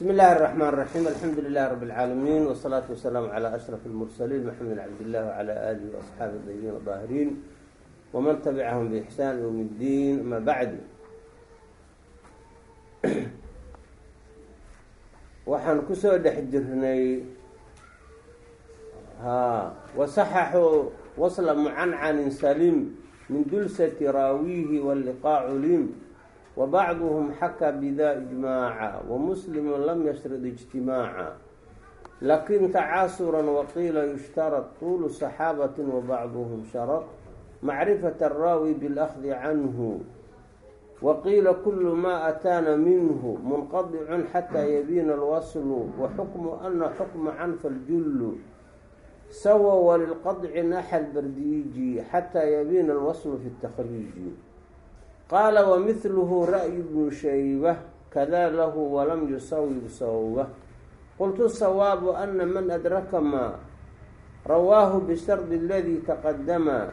بسم الله الرحمن الرحيم الحمد لله رب العالمين والصلاة والسلام على أشرف المرسلين محمد عبد الله وعلى آله وأصحابه الطيبين الطاهرين ومن تبعهم بإحسان يوم الدين أما بعد waxaan kusoo dhex jirnay ha wasaxaxuu wasla mucancanin salim min dulsati raawihi waliqaacu lim wabacduhum xakaa bida ijmaaca wamuslimu lam yashrid ijtimaaca. Lakin tacaasuran waqiila yushtarad tuulu saxaabatin wabacduhum sharad. Macrifat araawi bilahdi canhu. Waqiila kulu ma ataana minhu munqadicun xataa yabiina alwaslu waxukmu ana xukma canfa ljullu sawa walilqadci naxa lbardiiji xataa yabiina alwaslu fi اtakriiji qaala wamihluhu ra'yu bnu shayba kada lahu walam yusawib sawba qultu sawaabu ana man adraka maa? Rawaahu bishardi aladii taqadama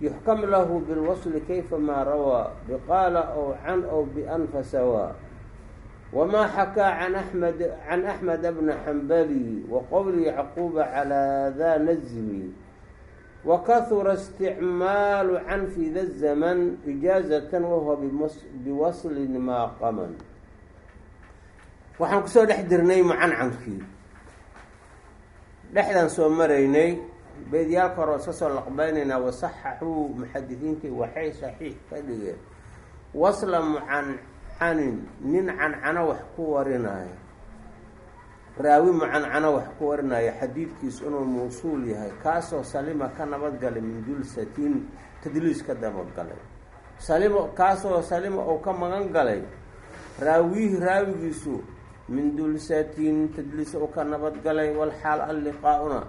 yuxkam lahu bilwasli kayfa maa rawaa? Biqaala ow can ow bian fasawaa wamaa xakaa can axmed can axmeda bna xambali wa qowli yacquuba calaa daa nazmi wakahura isticmaalu can fi da zaman ijaazatan wahuwa biwaslin maa qaman waxaan ku soo dhex jirnay mucancankii dhexdaan soo maraynay beedyaalka hore iska soo laqbaynaynaa wasaxaxuu muxadisiintii waxay saxiix ka dhigeen wasla mucancanin nin cancano wax ku warinaayo raawi mucancano wax ku warinaayo xadiidkiisu inuu mawsuul yahay kaasoo salima ka nabadgalay min dulsatin tadliis ka nabadgalay salimo kaasoo salima uu ka magan galay raawihi raawigiisu min dulsatin tadliis uu ka nabadgalay walxaal alliqaa-una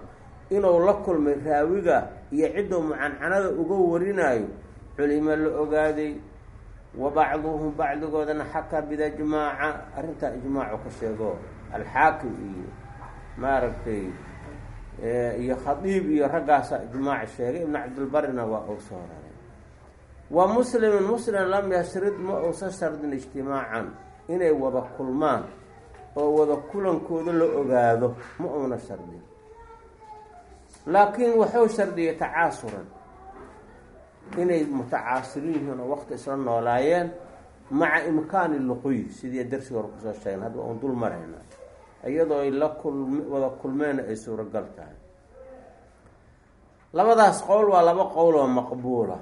inuu la kulmay raawiga iyo cidduu mucancanada uga warinaayo culimo la ogaaday wa bacduhum bacdigoodana xakaa bidajmaaca arrintaa ijmaacu ka sheego alxaakim iyo maaragtay iyo khadiib iyo raggaasa ijmaac sheegay ibnu cabdilbarina waa uu soo raray. Wa muslimin muslim lam yashrid ma uusa shardin ijtimaacan inay wada kulmaan oo wada kulankooda la ogaado ma uuna shardin. Laakiin wuxuu shardiyay tacaasuran inay mutacaasiriin yihiin oo waqti isla noolaayeen maca imkaani luquy sidii darsiga hore ku soo sheegen hadda oon dul marayna iyadoo ay la kulm wada kulmeen ay suuragal tahay. Labadaas qowl waa laba qowl oo maqbuula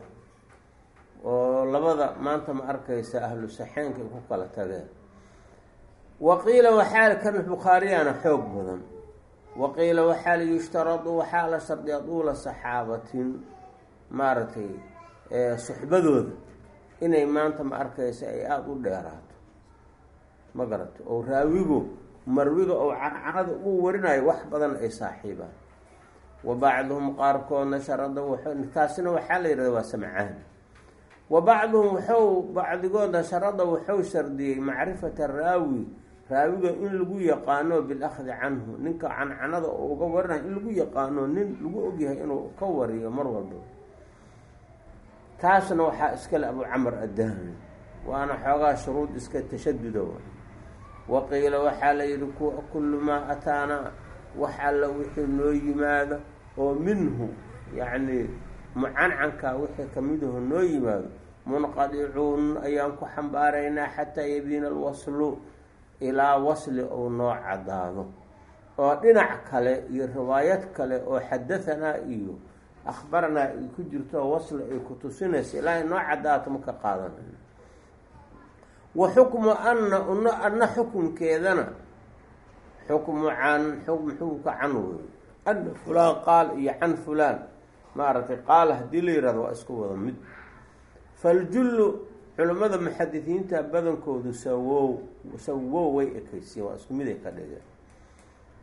oo labada maanta ma arkaysa ahlu saxeenka ku kala tageen. Waqiila waxaa kan bukhaariyana xoog badan. Waqiila waxaa la yushtaradu waxaa la shardiya duula saxaabatin maaragtay suxbadooda. Inay maanta ma arkaysa ay aada u dheeraato. Ma garato oo raawigu marwiga oo cancanada uu warinayo wax badan ay saaxiibaan. Wa bacduhum qaarkoodna sharada taasina waxaa la yihahda waa samcaan. Wa bacduhum waxuu bacdigoodna sharada wuxuu shardiyey macrifata raawi raawiga in lagu yaqaano bilahdi canhu ninka cancanada oo uga warinayo in lagu yaqaano nin lagu ogyahay inuu ka wariyo mar walba. Taasna waxaa iskale abu camar addaami waana xoogaa shuruud iska tashaduda waqiila waxaa la yihi kullu maa ataana wax alla wixii noo yimaado oo minhu yacni mucancanka wixii kamidaho noo yimaado munqadicuun ayaan ku xambaaraynaa xataa yabiina alwaslu ilaa wasli uu noo caddaado oo dhinac kale iyo riwaayad kale oo xadahanaa iyo akhbaranaa ay ku jirto wasli ay ku tusinaysa ilaa ay noo caddaato maka qaadanayno wa xukmu anna una anna xukunkeedana xukmu can xukunka can wey anna fulaan qaal iyo can fulaan. Maaragtay qaal haddii la yihahdo waa isku wada mid. Faljullu culimmada muxadisiinta badankoodu sawow sawow way ekaysiyen waa isku mid ay ka dhigeen.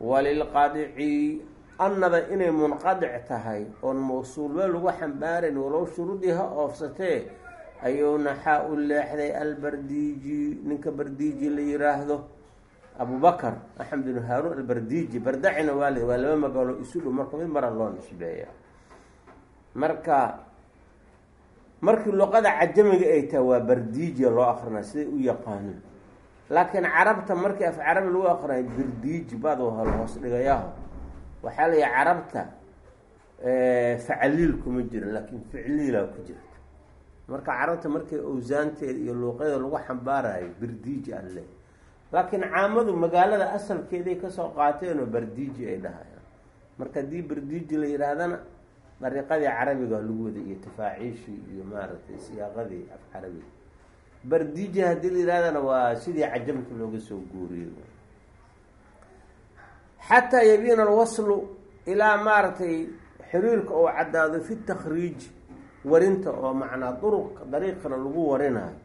Walilqadici annada inay munqadic tahay oon mawsuulba lagu xambaarayn walow shuruudii ha oofsatee ayuu naxaa u leexday albardiiji ninka bardiiji la yiraahdo abubakar axmed binu haaruun albardiiji. Bardacina waa waa laba magaalo isu dhow marka mid mara loo nisbeeya marka markii luqada cajamiga ay tahay waa bardiijiya loo akrinaa siday u yaqaanin laakiin carabta markii af carabi lagu aqrinayo birdiiji bad hol hoos dhigayaho waxaa la yihi carabta facliil kuma jiro laakiin ficliilaa ku jirta marka carabta markay owsaanteeda iyo luuqyada lagu xambaarayo birdiiji alle laakiin caamadu magaalada asalkeeday ka soo qaateenoo bardiiji ay dhahayaan. Marka haddii bardiiji la yidhaahdana dariiqadii carabiga lagu wada iyo tafaaciishii iyo maaragtay siyaaqadii af carabiga. Bardiiji haddii la yidhahdana waa sidii cajamta looga soo guuriyey. Xataa yabiina alwaslu ilaa maaragtay xiriirka oo caddaado fi takriij warinta oo macnaa duruq dariiqana lagu warinayo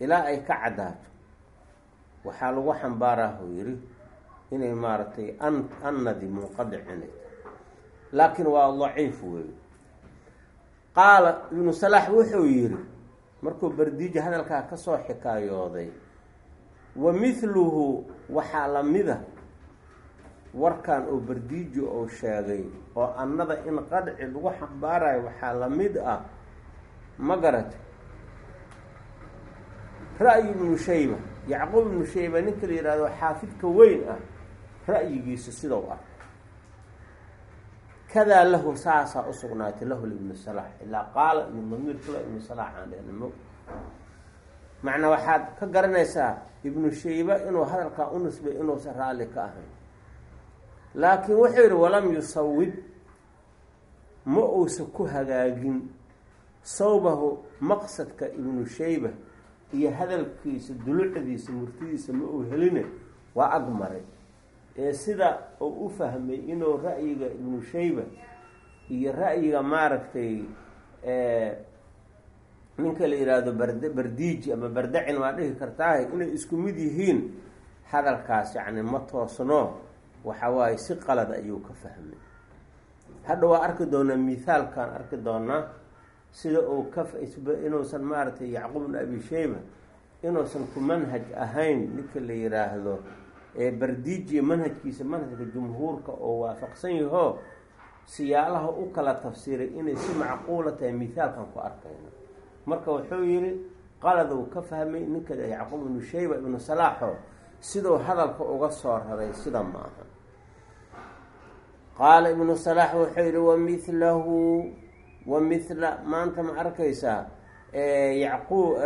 ilaa ay ka caddaato waxaa lagu xambaaraa uu yihi inay maaragtay an annadi munqadic inay tahay. Laakiin waa daciif weey qaala ibnu salaax wuxuu yihi markuu bardiiji hadalkaa ka soo xikaayooday wa mithluhu waxaa lamida warkan oo bardiiji ou sheegay oo annada in qadci lagu xambaarayo waxaa la mid ah ma garatay ra'yi ibnu shayba yacquub ibnu shayba ninka la yihahdo xaafidka weyn ah ra'yigiisa sidau ah. Kadaa lahu saasaa usugnaatay lahu ibnu salaax ilaa qaala iyo damiirkula ibnu salaax aan dhehnimo macnaa waxaad ka garanaysaa ibnu shayba inuu hadalkaa u nisbay inuusan raalli ka ahayn laakiin wuxuu yihi walam yusawib ma uusa ku hagaagin sawbahu maqsadka ibnu shayba iyo hadalkiisa dulucdiisa murtidiisa ma uu heline waa ag maray. Ee sida uu u fahmay inuu ra'yiga ibnu shayba iyo ra'yiga maaragtay ninka la yidhaahdo bard bardiiji ama bardacin waa dhihi kartaahay inay isku mid yihiin hadalkaas yacni ma toosno waxa waaye si qalad ayuu ka fahmay. Hadha waa arki doonaa mithaalkaan arki doonaa sida uu ka inuusan maaragtay yacquub ibn abi shayba inuusan ku manhaj ahayn ninka la yidhaahdo ee bardiijiya manhajkiisa manhajka jumhuurka oo waafaqsan yaho siyaalaha u kala tafsiiray inay si macquula tahay mithaalkan ku arkayno marka wuxuu yihi qalad uu ka fahmay ninka yacquub ibnu shayba ibnu salaaxo siduu hadalka uga soo raray sida ma aha qaala ibnu salaax wuxuu yihi wamilahu wamithla maanta ma arkaysaa yacquub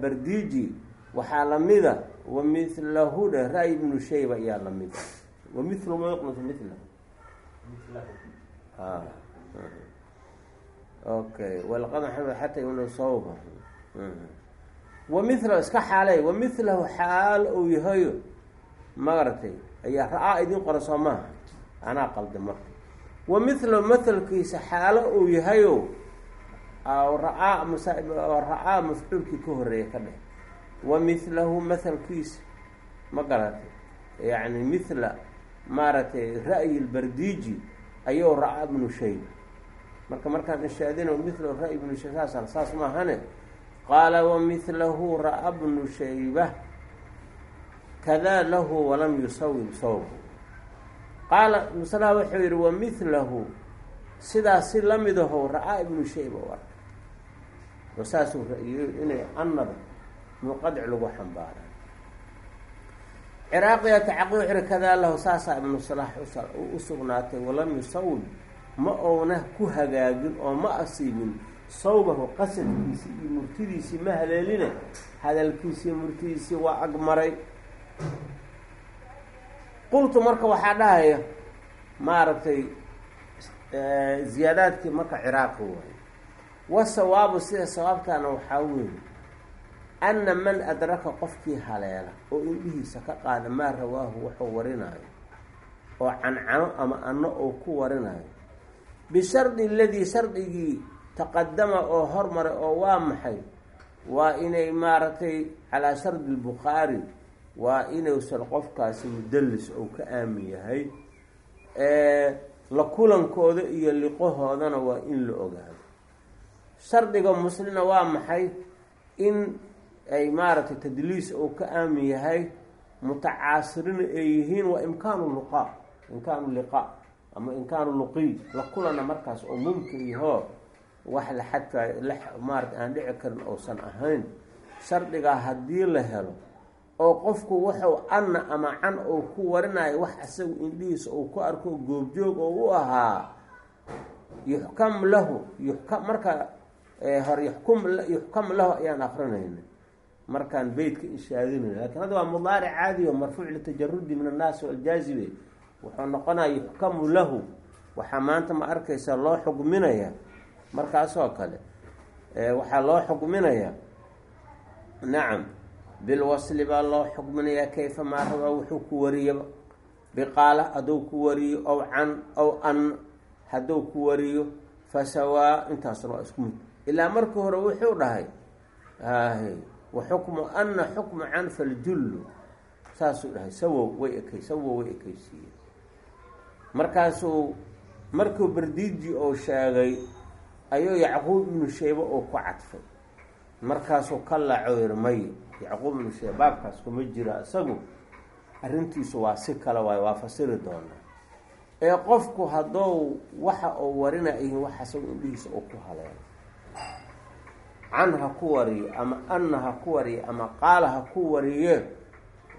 bardiiji waxaa lamida wamilahu dhe ra-y ibnu shayba ayaa lamida wamilu ma yuqnatu mila okay walaqad maxamed xataa ibnu sawba wamithlahu iska xaaley wamilahu xaal uu yahayo magaratay ayaa ra'aa idin qora soo maaha anaa qalda marka. Wamilahu mathalkiisa xaalo uu yahayo ra'aa mafcuulkii ka horreeya ka dheh. Wamilahu mathalkiisa ma garatay yacni mithla maaragtay ra'yi lbardiiji ayuu ra'aa ibnu shayba marka markaan inshaadino mithla ra-y ibnu shayba saas saas maahane qaala wamilahu ra'a bnu shayba kadaa lahu walam yusawib sawbu qaala musalaha wuxuu yihi wamilahu sidaas si lamidaho ra'aa ibnu shayba u arkay. Oo saasuu ra'iyo inay annada muqadic lagu xambaara ciraaqiya tacaqi wuxu yihi kadaa lahu saasaa ibnu salaax u sugnaatay walam yusawib ma ouna ku hagaagin oo ma asiibin. Sawbahu qasadkiisii iyo murtidiisii ma haleeline. Hadalkiisii murtidiisii waa agmaray qultu marka waxaa dhahaya maaragtay ziyaadaadkii marka ciraaqi waayo wasawaabu sida sawaabtaana waxaa weeye anna man adraka qofkii haleela oo indhihiisa ka qaada maa rawaahu wuxuu warinayo oo cancano ama anno oo ku warinayo bishardi aladii shardigii taqadama oo hormaray oo waa maxay waa inay maaragtay calaa shardi lbukhaari waa inuusan qofkaasi mudallis ou ka aamin yahay la kulankooda iyo liqahoodana waa in la ogaado. Shardiga muslimna waa maxay? In ay maaragtay tadliis ou ka aamin yahay mutacaasirina ay yihiin waa imkaanu luqaa imkaanu liqaa ama imkaanu luqiy la kulana markaas oo mumkin yahoo wax la xadfaayo la maarata aan dhici karin ousan ahayn. Shardigaa haddii la helo oo qofku wuxuu anna ama can uu ku warinayo wax isagu indhihiisa uu ku arko goobjoog oo u ahaa yuxkam lahu yuka marka hor yuxkum yuxkam lahu ayaan akrinayna markaan beytka inshaadinayna laakiin hadda waa mudaaric caadi o marfuuc litajarudi min annaasi waljaazibe wuxuu noqonaya yuxkamu lahu. Waxaa maanta ma arkaysa loo xugminaya. Markaasoo kale waxaa loo xugminaya. Nacam bilwasli baa loo xugminayaa kayfa maa rabaa wuxuu ku wariyaba biqaala hadduu ku wariyo ow can ow an hadduu ku wariyo fasawaa intaasna waa isku mid ilaa markii hore wuxuu dhahay ahe wa xukmu ana xukmu can faljullu saasuu dhahay sawow way ekay sawow way ekaysiiye markaasuu markuu bardiiji oo sheegay ayuu yacquub ibnu shaybe oo ku cadfay markaasuu ka laaco yiri may yacquub ibnu baabkaas kuma jira isagu. Arrintiisu waa si kale waayo waa fasiri doonaa ee qofku haddou waxa uu warina yihiin wax isagu indhihiisa uu ku haleelo. Can ha ku wariyo ama anna ha ku wariyo ama qaala ha ku wariye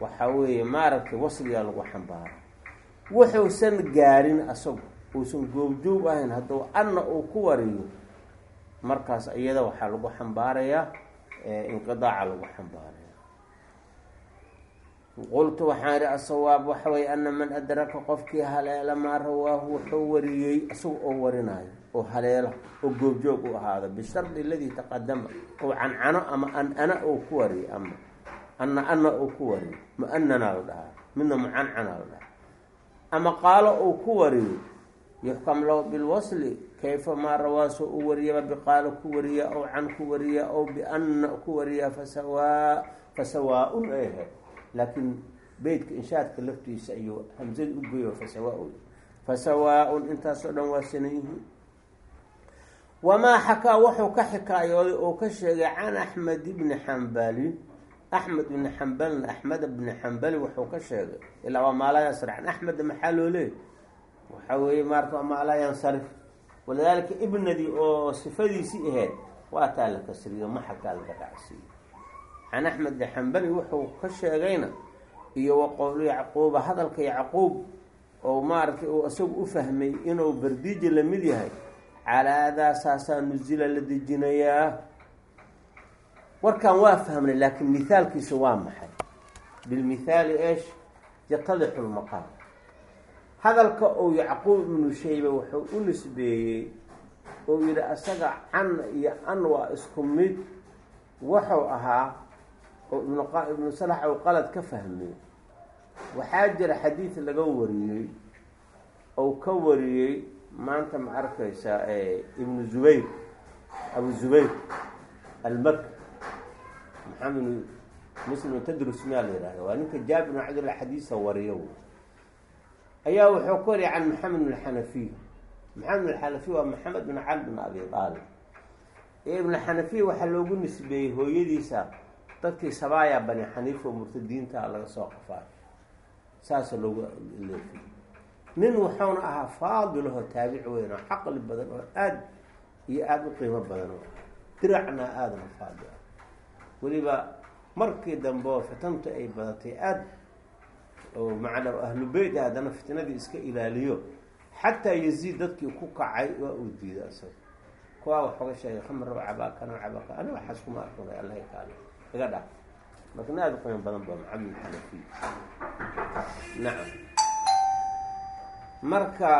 waxa weeye maaragtay wasligaa lagu xambaara. Wuxuusan gaarin asagu uusan goobjoog ahayn hadduu anna uu ku wariyo markaas iyada waxaa lagu xambaarayaa inqidaaca lagu xambaaraya. Qultu waxaan idhi asawaab waxa weye ana man adraka qofkii haleela maa rawaahu wuxuu wariyey isaga oo warinaayo oo haleela oo goobjoog u ahaada bishardi aladii taqadama oo cancano ama an-ana ou ku wariyay ama ana ana ou ku wariyo mu'ananaa la dhahaa midna mucancanaa la dhahaa ama qaalo uu ku wariyo yuxkam lahu bilwasli kayfa maa rawaasoo u wariyaba biqaalo ku wariya ow can ku wariya ow bianna ku wariya fasawaa fasawaa-un ay ahayd laakiin beytka inshaadka laftiisa ayuu hamsada u geeyo fasawa fasawaa-un intaasoo dhan waa sanan yihiin wamaa xakaa wuxuu ka xikaayooday oo ka sheegay can axmed ibni xambali axmed ibni xambalna axmed ibni xambali wuxuu ka sheegay ilaa waa maalayansarcan axmed maxaa loo leeyay waxaa weeye maarata waa maalayansarif walidaalika ibnadii oo sifadiisii ahayd waa taa la kasriyo ma xakaa laga dhacsiiyo can axmed ibni xambali wuxuu ka sheegayna iyo wa qowlu yacquuba hadalka yacquub oo maaragtay uu isagu u fahmay inuu bardiiji la mid yahay calaadaa saasaa nusila la dejinayaa warkan waa fahmnay laakiin mithaalkiisu waa maxay? Bilmithaali eesh yatadixu lmaqaam hadalka uu yacquub ibnu shayba wuxuu u nisbeeyey uu yihi asaga can iyo an waa isku mid. Wuxuu ahaa oo ibnu salax uu qalad ka fahmay. Waxaa jira xadiid laga wariyey ou ka wariyey maanta ma arkaysaa ibnu zubayr abu zubayr almaki maxamed muslim tadrus miyaa la yihahda waa ninka jaabir bin cabdillah xadiisa wariyo ayaa wuxuu ka wariyay can maxamed bin xanafiy maxamed bin xanafiy waa maxamed bin cali bin abi aalib ee ibnu xanafiya waxaa loogu nisbeeyey hooyadiisa dadkii sabaaya bani xaniifa oo murtadiinta laga soo qafaayo saasa loogu leefiy nin wuxuuna ahaa faadilahoo taabic weyn oo caqli badan oo aada iyo aada u qiimo badan oo diracna aadana faadil ah weliba markii dambe oo fitantu ay badatay aada oo macnaa ahlu beyt haddana fitnadii iska ilaaliyo xataa yaziid dadkii ku kacay waa uu diiday isaga kuwaa waxooga sheegay khamr cabaakana cabaaka ani waxaas kuma arkunay alla kaale iga dha nin aada qiimo badan ba maxamed xanafiy nacam marka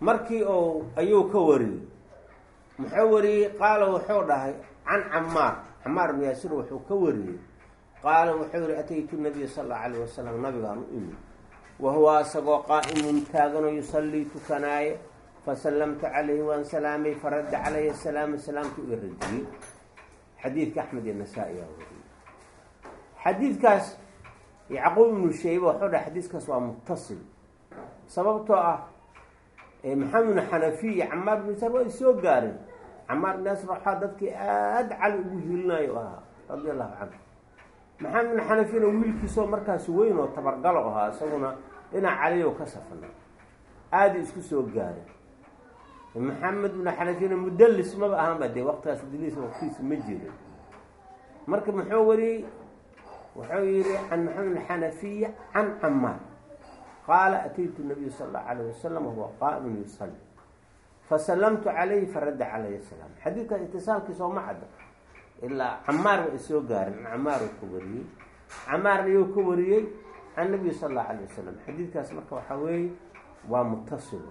markii uu ayuu ka wariyey muxuu wariyey? Qaala wuxuu dhahay can camaar camaar ibn yaasir wuxuu ka wariyey qaala wuxuu yihi ataytu nabiya sala allau alayh wasalam nabigaan u imi wa huwa isagoo qaa'imun taaganoo yusallii tukanaaye fasallamtu calayhi waan salaamay faradda calaya salaama salaamtu iga radiyey. Xadiidka axmed iyo nasaa-i yaa wariyey xadiidkaas yacquub ibnu shayba wuxuu dhahay xadiiskaas waa muttasil sababtoo ah maxamed ibnu xanafiy iyo camaar ibn yaasir waa soo gaareen. Camaar ibn yaasir waxaa dadkii aada cali ugu hiilinayo ahaa radia allahu canhu maxamed ibnu xanafiyna wiilkiisoo markaasi weyn oo tabargalo ahaa isaguna dhinac caliyo ka safana aada isku soo gaareen maxamed ibnu xanafiyna mudallis maba ahanba dee waqtigaas daliis waqtigiisa ma jirin. Marka muxuu wariyey wuxuu yihi can maxamed xanafiya can camaar qaala ataytu nabiy sala allahu alayh wasalam wahuwa qaa'imun yusali fasalamtu calayhi faradda calaya salaam. Xadiidkan itisaalkiisa oo cadda ilaa camaar wa isoo gaarin camaar uu ka wariyey camaarna iyuu ka wariyey can nabiy sala allahu alayh wasalam xadiidkaas marka waxaa weeye waa mutasil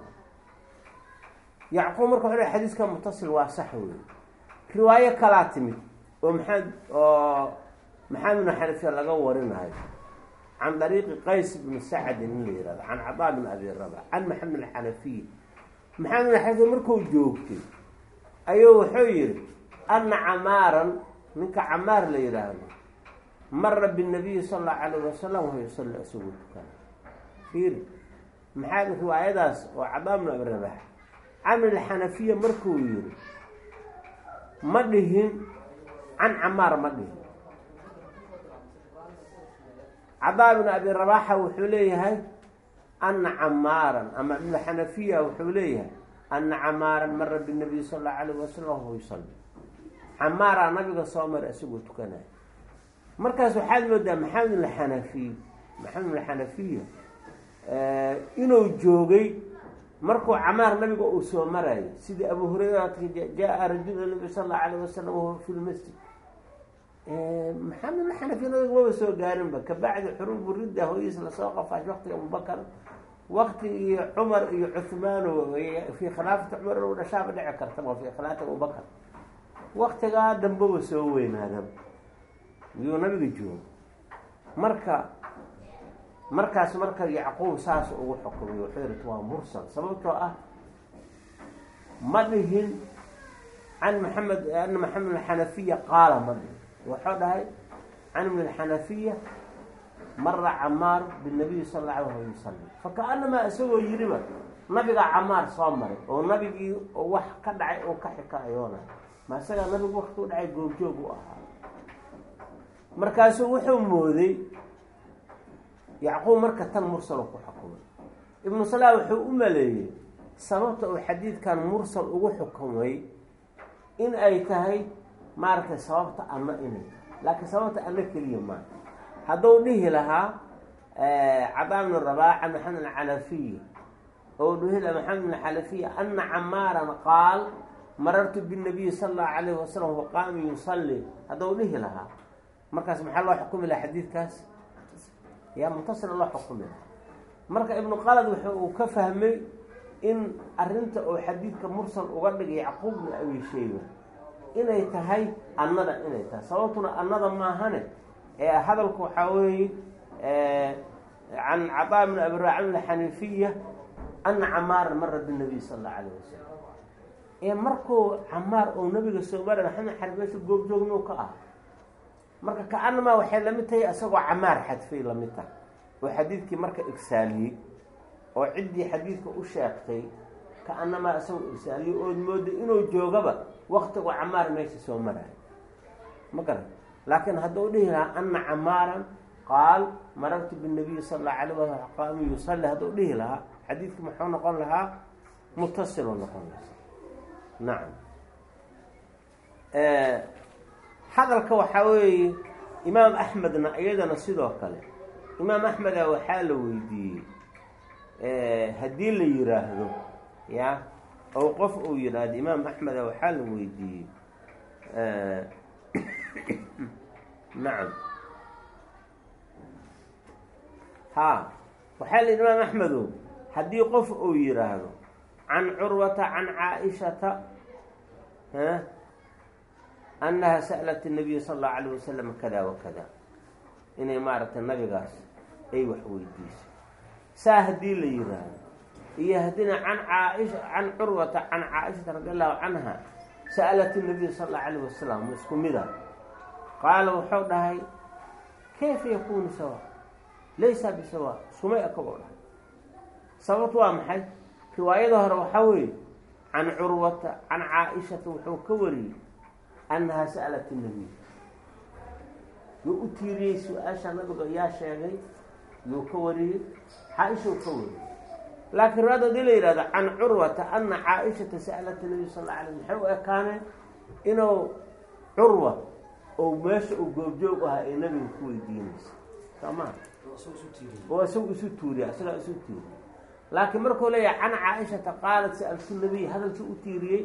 yacquub marka wuxuu xadiiska mutasil waa sax weeye riwaayo kalaa timid oo maxamed oo maxamed ibn xanafiya laga warinayo can dariiqi qays bni sacdin in la yihahdo can cadaa bn abi rabax can maxamed alxanafiy maxamed ibn xanafiya markuu joogtay ayuu wuxuu yihi ana camaaran ninka camaar la yihaahdo mara binabiyi sala allahu alayh wasalam wahuwa yusalli isagoo tukana fiiri maxaa riwaayadaas oo cadaa bn abi rabax camr alxanafiya markuu yihi ma dhihin can camaar ma dhihin. Cadaa bn abi rabaxa wuxuu leeyahay ana camaaran ama ibn xanafiya wuxuu leeyahay ana camaaran mara binabiy sala allahu alayh wasalam wahuwa yusalli camaaraa nabiga soo mara isagoo tukanaya. Markaas waxaad moodaa maxamed ibn xanafiy maxamed ibn xanafiya inuu joogay markuu camaar nabiga uu soo marayo sidii abu hurayra jaa rajul nabi sala allahu alayh wasalam wahuwa fi lmasjid maxamed ibn xanafiya nabiga maba soo gaarinba kabacdi xuruubu ridda hooyiis la soo qafaash waktiga abubakar waktigii cumar iyo cuhmaan fii khilaafati cumar u dhashaaba dhici kartaba fii khilaafati abubakar waktigaa dambeba soo weynaadaba iyuu nabiga joogo. Marka markaas marka yacquub saas ugu xukumay wuxuu yihi waa mursal sababtoo ah ma dhihin can maxamed ana maxamed alxanafiya qaala ma dhihin. Wuxuu dhahay can ibn alxanafiya mara camaar binabiy sala alla alay wasalam fakaanamaa isagoo yiriba nabigaa camaar soo maray oo nabigii wax ka dhacay oo ka xikaayoona ma isagaa nabigu wakti u dhacay goobjoog u ahaa. Markaasuu wuxuu mooday yacquub marka tan mursal ku xukumay. Ibnu salaa wuxuu u maleeyey sababta uu xadiidkan mursal ugu xukumay in ay tahay maaragtay sababta anna inay laakiin sababta anna keliya maa hadduu dhihi lahaa cadaa bnu rabaaca maxamed alxanafiya oo dhihi lahaa maxamed bn xanafiya ana camaaran qaal marartu binabiyi sala allahu alayhi wasalam wa qaami yusalli. Hadduu dhihi lahaa. Markaas maxaa loo xukumi lahaa xadiidkaas? Yaa muntasila loo xukumi lahaa marka ibnu qalad wuxu uu ka fahmay in arinta oo xadiidka mursal uga dhigay yacquub bn abi shayba inay tahay annada inay tahay. Sababtuna annada maahane ee hadalku waxaa weeye can cadaa bn abi raacim alxanifiya ana camaaran mara binabiy sala allahu alayh wasalam ee markuu camaar oo nabiga soo maray maxamed xarbeesha goobjoognu ka ah. Marka ka-anamaa waxay la mid tahay isagoo camaar xadfay la mid tahay oo xadiidkii marka igsaaliyey oo ciddii xadiidka u sheegtay ka-anamaa isagoo igsaaliyey ood mooda inuu joogaba waktigu camaar meesha soo marayo ma garan laakiin hadduu dhihi lahaa ana camaaran qaal marartu binabiyi sala allahu alayh wasalam qaami yusalli hadduu dhihi lahaa xadiidki muxuu noqon lahaa mutasiluu noqon lahaa nacam hadalka waxaa weeye imaam axmedna iyadana sidoo kale imaam axmeda waxaa la weydiiyey haddii la yiraahdo ya oo qof uu yidhaahdo imaam axmeda waxaa la weydiiyey nacam ha waxaa la imaam axmedo haddii qof uu yidhaahdo can curwata can caaishata annaha sa'lat الnabiy sala allahu alayh wasalam kada wakada inay maaragtay nabigaas ay wax weydiisay saa haddii la yiraahdo iyo haddina can caaisha can curwata can caaishata radi allahu canha sa'lat الnabiy sala allahu alayh wasalam ma isku mida qaala wuxuu dhahay kayfa yakunu sawa laysa bisawa sumay akagoo dhahay sababtu waa maxay riwaayada hore waxaa weeye can curwata can caaishata wuxuu ka wariyey annahaa sa'lat الnabiy yuu u tiiriyey su'aasha nabiga yaa sheegay yuu ka wariyey caaishau ka wariyey. Laakiin riwaayada haddii la yihahdo can curwata ana caaishata sa'lat nabiy sal la alay maxay u ekaaneen inuu curwa oo meesha uu goobjoog ahaa ee nabiga ku weydiinaysa. Soo maa oo isagu isu tuuriya isagaa isu tuuriya laakiin markuu leeyahay can caaishata qaalat sa'altu nabiy hadalka u tiiriyey.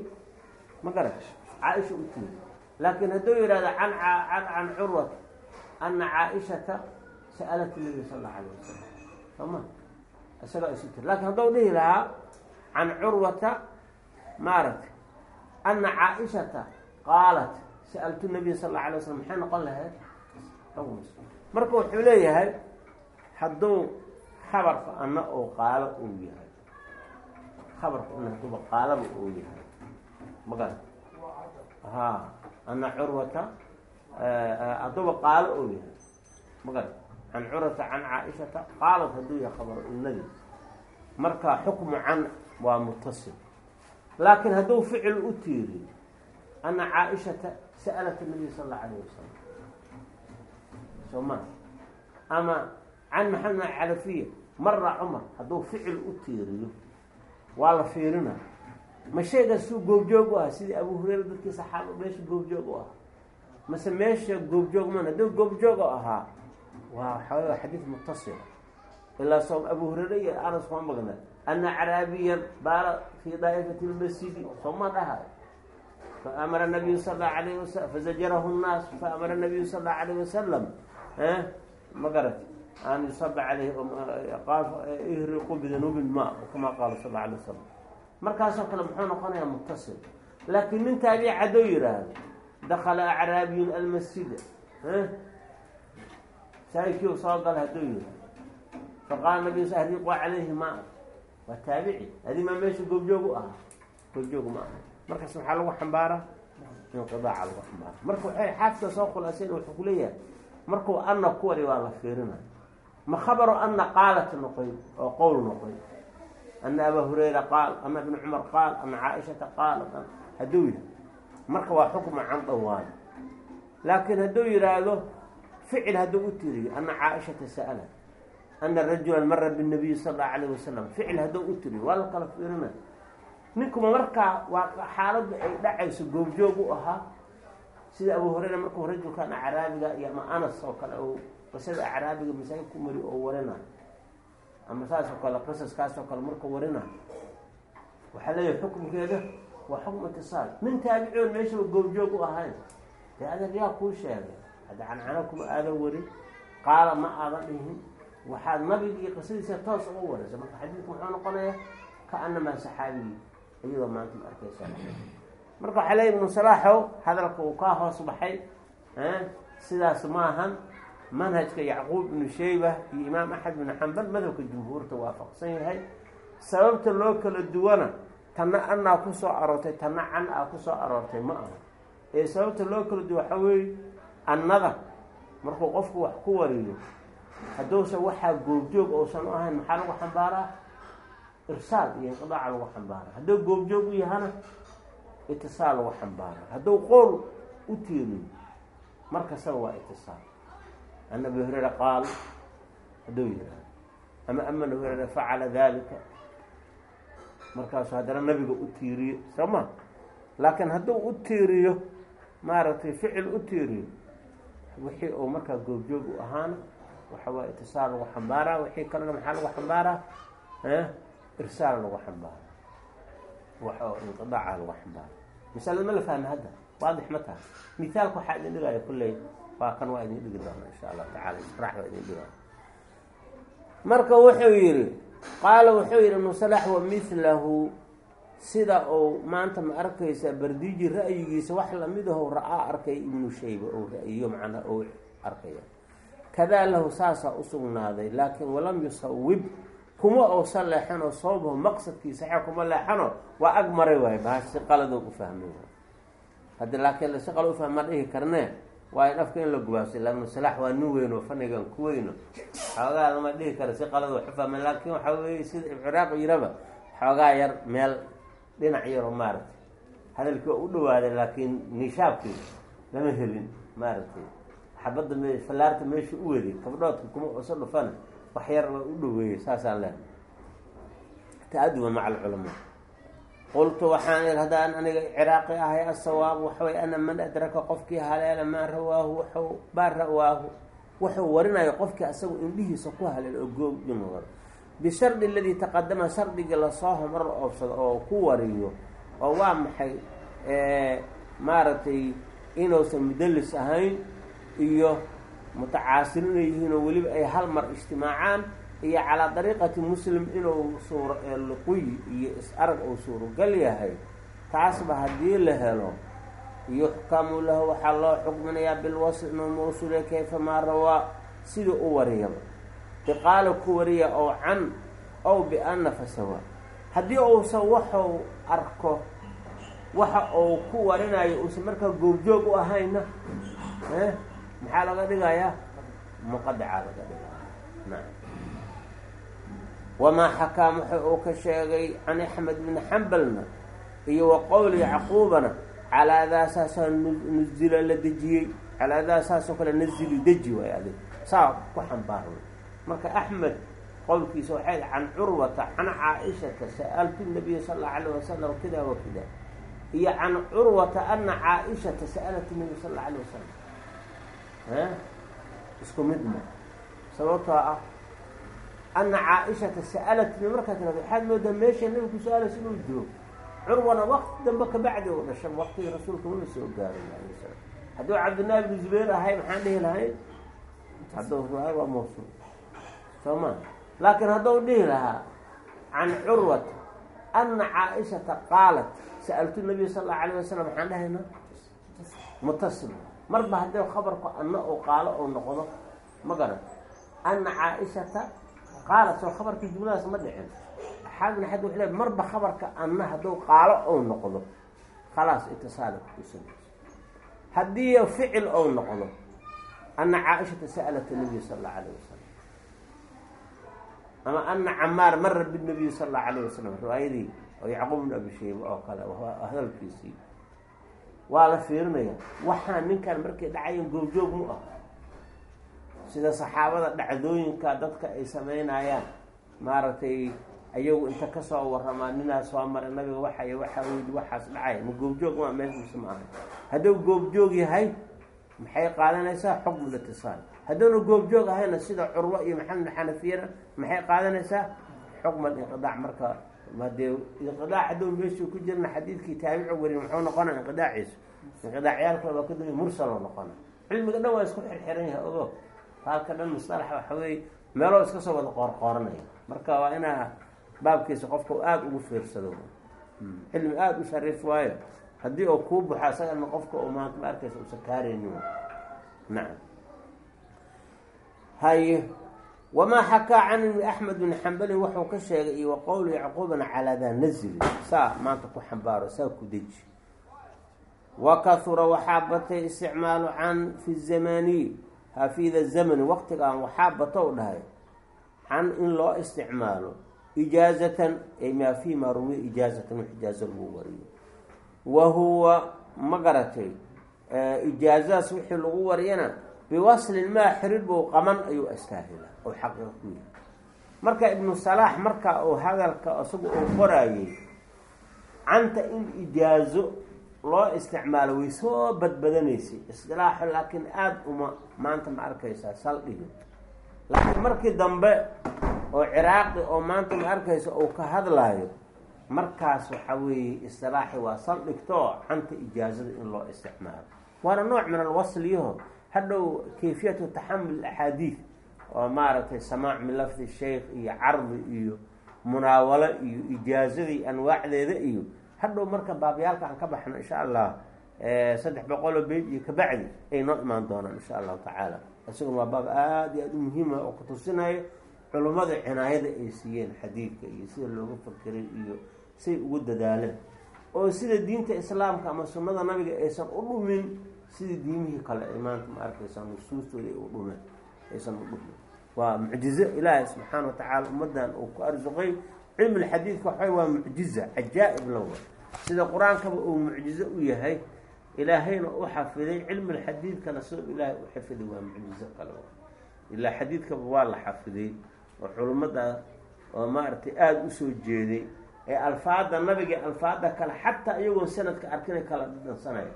Ma garat caaisha u tiiriyey. Laakiin hadduu yidhahdo can can curwat ana caaishata sa'alat nabiy sal allau alayh wasalam soo ma isagaa isu tuuriy laakiin hadduu dhihi lahaa can curwata maaragtay ana caaishata qaalat sa'altu nabiy sal alla alay slam maxay noqon lahayd? Marka wuxuu leeyahay hadduu khabarka ana oo qaalo uu yahay khabarka ana hadduuba qaalaba uu yahay magar ha ana curwata hadduuba qaalo uu yahay magar can curwata can caaishata qaalat hadduu yahay khabar inadi marka xukmu can waa mutasil laakiin hadduu ficil u tiiriyo ana caaishata sa'alat nabiy sal allau alayh wasalam soo ma ama can maxamed calafiya mara cumar hadduu ficil u tiiriyo waa la fiirina. Ma sheegaas suu goobjoog u ah sidii abu hureyra dadkii saxaaba meesha goobjoog u ah mase meesha goobjoog man hadduu goobjoog u ahaa waa waxaa xadiid mutasila ilaa soo abu hureyre iyo anas kuma magna ana caraabiyan baala fii daa'ifati lmasjidi soo ma dhahay faamara nabiyu sal allau alayh wasalam fazajarahu nnaas faamara nabiyu sal allau alayh wasalam ma garati an yusaba alayh ihriqu bidanuubin ma kama qaala sal alla alay wasalam markaasoo kale muxuu noqonayaa mutasil laakiin nin taabic hadduu yidhaahdo dakala acraabiyun almasjida saaikiu soo gala hadduu yidhahdo faqaala nabiyu s ahriqu calayhi ma waa taabici adi maa meesha goobjoog u ahaa goobjoog ma aha markaas maxaa lagu xambaaraa inqidaaca lagu xambaara marka waxay xaafidka soo khulaasayn wuxuu kuleeyahay markuu ana ku waa la fiirina ma khabaro ana qaalat noqoy oo qowl noqoy ana aba hurayra qaal ana ibn cumar qaal ana caaishata qaal hadduu yihi marka waa xukma can dhawaan laakiin hadduu yihaahdo ficil hadduu u tiriyo ana caaishata sa'ala ana rajulan mara binabiyi sal allahu alayh wasalam ficil hadduu u tiriyo waa la kala fiirina. Ninkuma markaa waa xaaladda ay dhacayso goobjoog u ahaa sida abu hureyra markuu rajulkan acraabiga iyo ama anas oo kale qisada acraabiga masaajid ku mari oo warinayo ama saas oo kale qisaskaas oo kale markuu warinayo waxaa leeyahay xukunkeeda waa xukm itisaal nin taabicoon meeshaba goobjoog u ahayn. Dee adeer yaa kuu sheegay. Hadda cancano kuma aadan warin. Qaala ma aadan dhihin. Waxaad nabigii qisadiisa toos uga waraysa marka xadiidku muxuu noqonayaa? Kaanamaa saxaabigii iyadoo maanta ma arkaysa. Marka waxaa leeya ibnu salaaxow hadalka uu kaa hoos baxay sidaas maahan manhajka yacquub ibnu shayba iyo imaam axmed ibnu xambal madhabka jumhuurta waafaqsan yahay. Sababta loo kala duwana tanna annaa ku soo aroortay tanna can aa ku soo aroortay ma aha. Ee sababta loo kala duwa waxaa weeye annada markuu qofku wax ku wariyo hadduusan waxaa goobjoog uusan u ahayn maxaa lagu xambaaraa? Irsaal iyo inqidaaca lagu xambaara hadduu goobjoog u yahana itisaal lagu xambaara hadduu qowl u tiiriyo mar kastaba waa itisaal an abi hureyra qaal hadduu yihahdo ama ama abi hureyra facala dalika markaasu haddana nabiga u tiiriyo soo ma laakiin hadduu u tiiriyo maaragtay ficil u tiiriyo wixii uu markaa goobjoog u ahaana waxa waa itisaal lagu xambaaraa wixii kalena maxaa lagu xambaaraa irsaal lagu xambaaro wax oo inqidaaca lagu xambaaro masalada ma la fahmi hadda waadix ma taha mithaalka waxaa idin dhigaya kulley waa kan waa idin dhigi doona insha allahu tacala israax waa idin dhigaya marka wuxuu yihi qaala wuxuu yihi ibnu salax wa mithlahu. Sida uu maanta ma arkaysa bardiji ra'yigiisa wax lamidaho ra'aa arkay ibnu shayba ou ra'iyo macnaa ou arkaya kadaa lahu saasaa usugnaaday laakiin walam yusawib kuma uusan leexanoo sababahu maqsadkiisa xee kuma leexano waa ag maray waay bahash si qaladoo u fahmay. Haddi laakiin si qalad ufahma dhihi karnee waa in afka in la gubaabsay laannu salaax waa nin weyn oo fanigan ku weyno. Xoogaa lama dhihi karo si qalad wax u fahma laakiin waxaa weeye sida ibciraaq yiraba xoogaa yar meel dhinac yaroo maaragtay hadalkii waa u dhawaaday laakiin nishaabkii lama helin maaragtay. Xabadda me fallaarta meesha u waday kabdhoodka kuma usa dhufana wax yar waa u dhaweeyey saasaan leenahay ta-aduba maca alculamaa qultu waxaan ihi haddaan aniga ciraaqi ahay asawaab waxaway ana man adraka qofkii haleela maa rawaahu waxu baa rawaahu wuxuu warinayo qofkii asagu indhihiisa ku haleela oo goobjimooda bishardi aladii taqadama shardigii la soo homar oobsado oo ku wariyo oo waa maxay maaragtay inuusan mudallis ahayn iyo mutacaasiriin inay yihiin oo weliba ay hal mar ijtimaacaan iyo calaa dariiqati muslim inuu suuro luquy iyo is-arag uu suurogal yahay taasba haddii la helo yuxkamu lahu waxaa loo xukminayaa bilwasl inuu mawsuuliya kayfa maa rawaa sidii u wariyaba biqaala ku wariya ow can ow bianna fasawa haddii uusan waxuu arko waxa uu ku warinayo uusan markaa goobjoog u ahayna maxaa laga dhigayaa? Muqadacaa laga dhigaya naam wamaa xakaa waxa uu ka sheegay can axmed bni xambalna iyo wa qowli yacquubana calaadaasaasoo nuzila la dejiyey calaadaasaasoo kale nazili deji waay adig saa ku xambaarnay marka axmed qowlkiisa waxay can curwata can caa-ishata sa'altu nabiya sala allau alayh wasalam kida wa iyo can curwata ana caa-ishata sa'alat nabiy alla alayh wasalam isku mid ma sababtoo ah ana caa-ishata sa'alatni markaa tirado waxaad moodaa meesha nabigu su'aalaysa inuu joogo curwana wakti dambe kabacdi u dhasha waktigii rasuulka mala soo gaaray alay salam hadduu cabdillaahi bnu zubayr ahay maxaan dhihi lahayn hadduu waa mawsuul soo ma laakiin hadduu dhihi lahaa can curwata ana caa-ishata qaalat sa'altu nabiy sala allau alayh wasalam maxaan dhahaynaa mutasil marba haddii khabarku anna uu qaalo uu noqdo ma garan ana caa-ishata qaalat soo khabarkii jumladaas ma dhicin. Xaabn xad wuxuu le marba khabarka anna hadduu qaalo ou noqdo. Khalaas itisaala kutusan haddii ficil ou noqdo ana caa-ishata sa'alat nabiy sala allau alayh wasalam ama ana camaar mara binabiy sala allahu alayh wasalam riwaayadii oo yacquub bn abi shayba oo kale hadalkiisii. Waa la fiirinaya waxaa ninkan markay dhacayan goobjoog mu ah sida saxaabada dhacdooyinka dadka ay samaynayaan maaragtay ayagu inta ka soo waramaa ninaa soo maray nabiga waxay waxaa weydi waxaas dhacaya ma goobjoog ma meeshiisa ma ahay hadduu goobjoog yahay maxay qaadanaysaa? Xukmu litisaal hadduuna goobjoog ahayna sida curwo iyo maxamed xanafiyana maxay qaadanaysaa? Xukma inqidaac marka hadee inqidaac hadduu meeshii ku jirna xadiidkii taabici warin muxuu noqona inqidaaciisu inqidaacyaalkooda waa kadib mursaloo noqona cilmiga dhan waa isku xirxiran yahay ogo halka dhan musalaxa waxa weeye meeloo iska soo wada qoorqooranaya marka waa inaa baabkiisa qofka aada ugu fiirsado. Cilmi aada u shariif waayo. Haddii oo kuu buxa isagana qofka oo maanta ma arkaysa usan kaareynin nacam. Haye wamaa xakaa can ibni axmed bni xambalin wuxuu ka sheegay iyo waqowlu yacquubana calaa daa nazili saa maanta ku xambaaro saa ku deji. Wa kahura waxaa batay isticmaalu can fi zamaniy hafida zamani waqtigan waxaa batow dhahay can in loo isticmaalo ijaazatan ay fii maa ruwiya ijaazatan wax ijaazo lagu wariyo wa huwa ma garatay ijaazadaas wixii lagu wariyana biwaslin maa xirir buu qaban ayuu astaahila oo xaqiiqa ku yahay marka ibnu salaax marka uu hadalka isagu uu qoraayey canta in ijaazo loo isticmaalo way soo badbadanaysay istilaaxo laakiin aada uma maanta ma arkaysaa saldhigi laakiin markii dambe oo ciraaqi oo maanta ma arkaysa uu ka hadlaayo markaas waxa weeye istilaaxi waa saldhigtoo canta ijaazada in loo isticmaalo. Waana nooc min alwasliyaho hadhow kayfiyatu taxamul axaadiid oo maaragtay samaac min lafdi sheikh iyo cardi iyo munaawalo iyo ijaazadii anwaacdeeda iyo hadhow marka baabyaalka aan ka baxno insha allah saddex boqoloo beej iyo kabacdi ay noo imaan doonaan insha allahu tacaala. Isaguna waa baab aada iyo aada u muhiima oo kutusinayo culummada cinaayada ay siiyeen xadiidka iyo sida looga fakeray iyo say ugu dadaaleen. Oo sida diinta islaamka ama sunnada nabiga aysan u dhumin sidii diimihii kale ay maanta ma arkaysaa nusuustooda ay u dhumeen aysan u dhumin waa mucjizo ilaahay subxaana wa tacaala ummaddan uu ku arsuqay cilmi lxadiidka waxaway waa mucjiza cajaa'ib la wa sida qur'aankaba uu mucjizo u yahay ilaahayna u xafiday cilmi lxadiidkana sidoo ilaahay u xafiday waa mucjizo kale ilaa xadiidkaba waa la xafiday oo culummada oo maaragtay aada u soo jeeday ee alfaada nabiga alfaada kale xataa iyagoon sanadka arkinay kala dhadhansanaya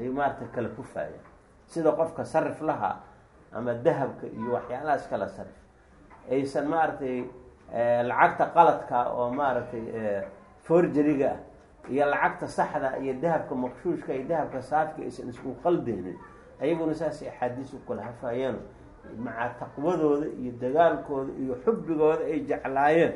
ay maarata kala kufaaya sida qofka sarif laha ama dahabka iyo waxyaalahaas kala sarif aysan maaragtay lacagta qaladka oo maaragtay forjariga ah iyo lacagta saxda iyo dahabka maqshuushka iyo dahabka saafka aysan isku qaldeynin ayaguna saasay axaadiis u kala hafaayeen. Maca taqwadooda iyo dagaalkooda iyo xubbigooda ay jeclaayeen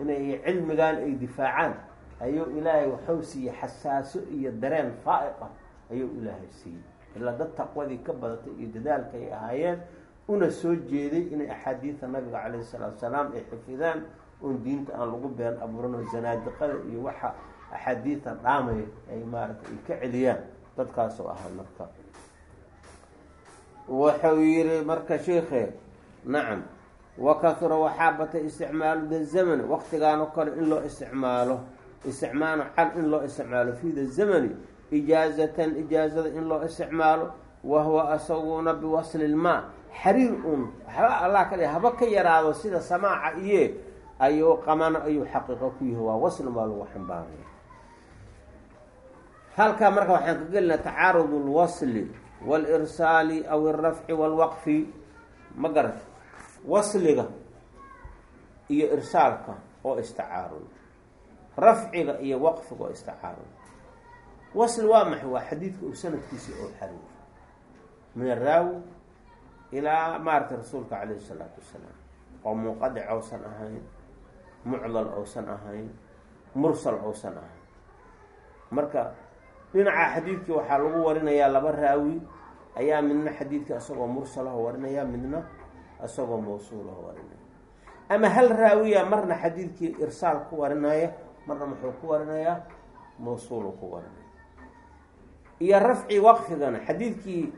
inay cilmigan ay difaacaan ayuu ilaahay waxuu siiyey xasaaso iyo dareen faa'iqa ayuu ilaahay siiyey. Ilaa dad taqwadii ka badatay iyo dadaalka ay ahaayeen una soo jeeday inay axaadiida nabiga calayhi salaatu salaam ay xifidaan oon diinta aan lagu been abuuran oo zanaadiqada iyo waxa axaadiida dhaamaya ay maaragtay ay ka celiyaan dadkaasoo ahaa marka. Wuxuu yihi marka sheikhe nacam wakahura waxaa batay isticmaalu da zamani waktigaano kale in loo isticmaalo isticmaalo cal in loo isticmaalo fi da zamani ijaazatan ijaazada in loo isticmaalo wahuwa asaguna biwasli lmaa xariir un waxba allah ka dhig haba ka yaraado sida samaaca iye ayuu qamano ayuu xaqiiqo ku yahi waa waslin baa lagu xambaaraya. Halkaa marka waxaan ka gelinaa tacaarud lwasli walirsaali aw alrafci walwaqfi ma garat wasliga iyo irsaalka oo istacaarud rafciga iyo waqfiga oo istacaarud wasli waa maxay? Waa xadiidka uu sanadkiisa oo xariir. Min araawi ilaa maarata rasuulka calayhi isalaatu wasalaam. Oo munqadic ousan ahayn mucdal ousan ahayn mursal ousan ahayn. Marka dhinaca xadiidkii waxaa lagu warinayaa laba raawi. Ayaa midna xadiidka isagoo mursalaho warinaya midna isagoo mawsuulaho warinaya. Ama hal raawiya marna xadiidkii irsaal ku warinaya marna muxuu ku warinayaa mawsuulu ku warinaya. Iyo rafci waqfigana xadiidkii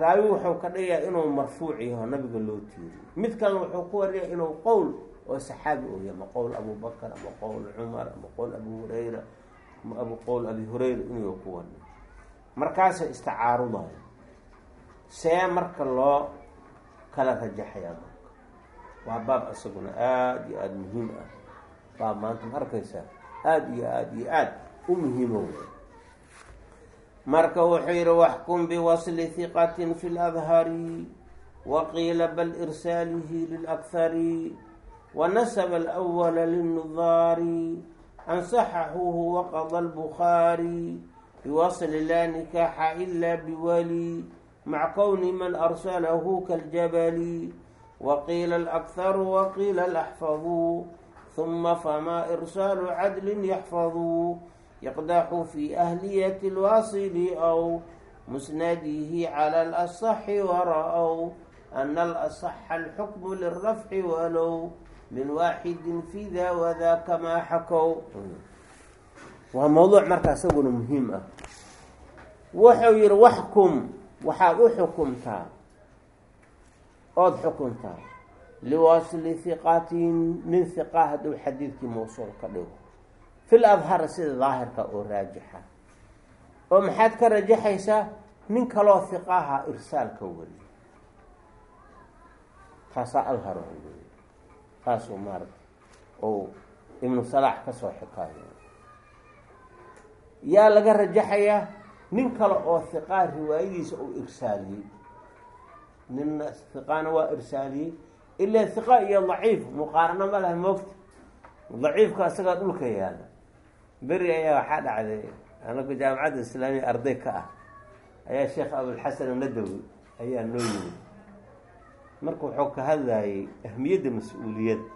raawi wuxuu ka dhigayaa inuu marfuuc yaho nabiga loo tiiriyo mid kalena wuxuu ku warinaya inuu qowl oo saxaabi oo yahay ma qowl abubakar ama qowl cumar ama qowl abu hurayra ama abu qowl abi hurayra inuu ku warinayo markaasay istacaarudayo. See marka loo kala rajaxayaa marka. Waa baab isaguna aada iyo aada muhiim ah. Baab maanta ma arkaysaa? Aada iyo aada iyo aada u muhiimo wey marka wuxuu yihi waxkum biwasli hiqatin fi ladhari waqiila bal irsaalihi lilakhari wanasaba alawala linnudaari ansaxaxuhu waqada albukhaari biwasli laa nikaaxa ila biwali mac kowni man arsalahu kaljabali waqiila alakharu waqiila alaxfadu huma famaa irsaalu cadlin yaxfadu yaqdaxu fi ahliyati اlwaasili aw musnadihi cala alasaxi wara-w ana alasaxa alxukmu lirafci walow min waaxidin fi da wada kamaa xakow waa mawduuc marka isaguna muhiim ah. Wuxuu yihi waxkum waxaad u xukumtaa ood xukuntaa liwasli hiqatin nin hiqa hadduu xadiidkii mawsuul ka dhigo fil adhar sida daahirka oo raajixa oo maxaad ka rajaxaysaa nin kaloo hiqaha irsaalka wariyo taasaa adhar wey taasuu maarata ibnu salaax ka soo xikaayo yaa laga rajaxayaa nin kale oo hiqaa riwaayadiisa uu irsaaliyey ninna hiqaana waa irsaaliyey ilaa hiqa iyo daciif muqaarano ma laha moogta daciifka isagaa dhulka yaalla beri ayaa waxaa dhacday anagu jaamacadda islaamiya arday ka ah. Ayaa sheekh abulxasan nadawi ayaa noo yimid. Marka wuxuu ka hadlayay ahmiyadda mas'uuliyadda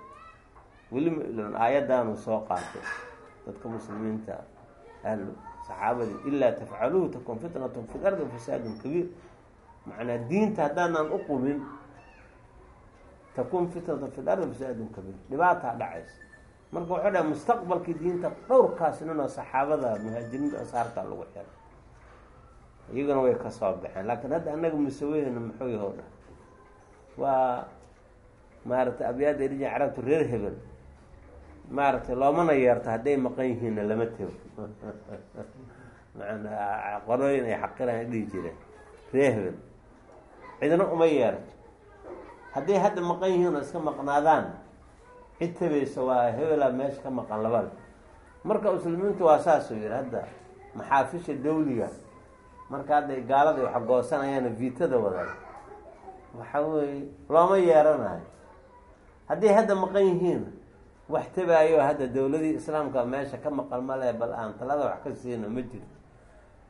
weliba ilan aayadaanu soo qaatay. Dadka muslimiinta ahlu saxaabadii ilaa tafcaluhu takun fitnatun fi lardi fasaadun kabiir. Macnaa diinta haddaanaan u qumin takun fitnatun fi lardi fasaadun kabiir. Dhibaataa dhacaysa marka wuxuu dhahay mustaqbalkii diinta dhowrkaas ninoo saxaabada muhaajiriinta asaarta lagu xiray iyaguna way ka soo baxeen laakiin hadda annaga musaweyhena muxuu yaho dha waa maaragtay abyaada erija carabtu reer hebel. Maaragtay loomana yeerto hadday maqan yihiinna lama tego manaa qorooyin ay xaqiraan dhihi jireen. Reer hebel. Cidna uma yeerto. Hadday hadda maqan yihiin iska maqnaadaan cid tabaysa waa hebelaa meesha ka maqan labale marka muslimiintu waa saasuu yihi hadda maxaafisha dawliga. Marka hadday gaalada wax goosanayaan viitada wada waxa weeye looma yeeranayo. Hadday hadda maqan yihiin wax tabaayo hadda dawladii islaamka meesha ka maqan ma leh bal aan talada wax ka siino ma jiro.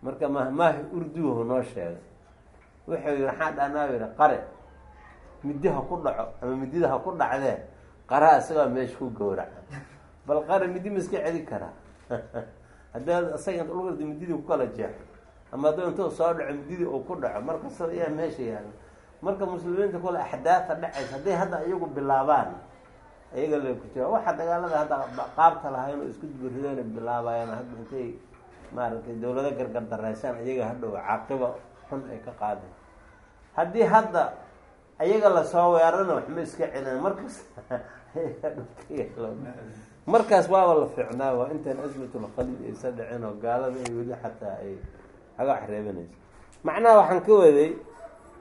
Marka mahmaahi urduhu noo sheegay. Wuxuu yihi waxaa dhaanaa yihi qare. Middi ha ku dhaco ama midida ha ku dhacdee qara isagaa meesha ku gowraca. Bal qare middi ma iska celi karaa? Haddii isaga int ulgarda mididii ku kala jeexo ama hadduu intuu soo dhaco mididii uu ku dhaco markasta ayaa meesha yaalla marka muslimiinta kule axdaata dhacaysa hadday hadda iyagu bilaabaan iyaga la ku jira waxa dagaalada hadda qaabta lahayn oo isku dubarideen bilaabayaan hadda intay maaragtay dawlado gargar daraysaan iyaga hadhow caaqiba xun ay ka qaadeen. Haddii hadda iyaga la soo weerana waxma iska celin markas markaas waaba la fiicnaaba intaan asmatulkhaliid aysa dhicin oo gaalada ay weli xataa ay xagax reebanayso macnaha waxaan ka waday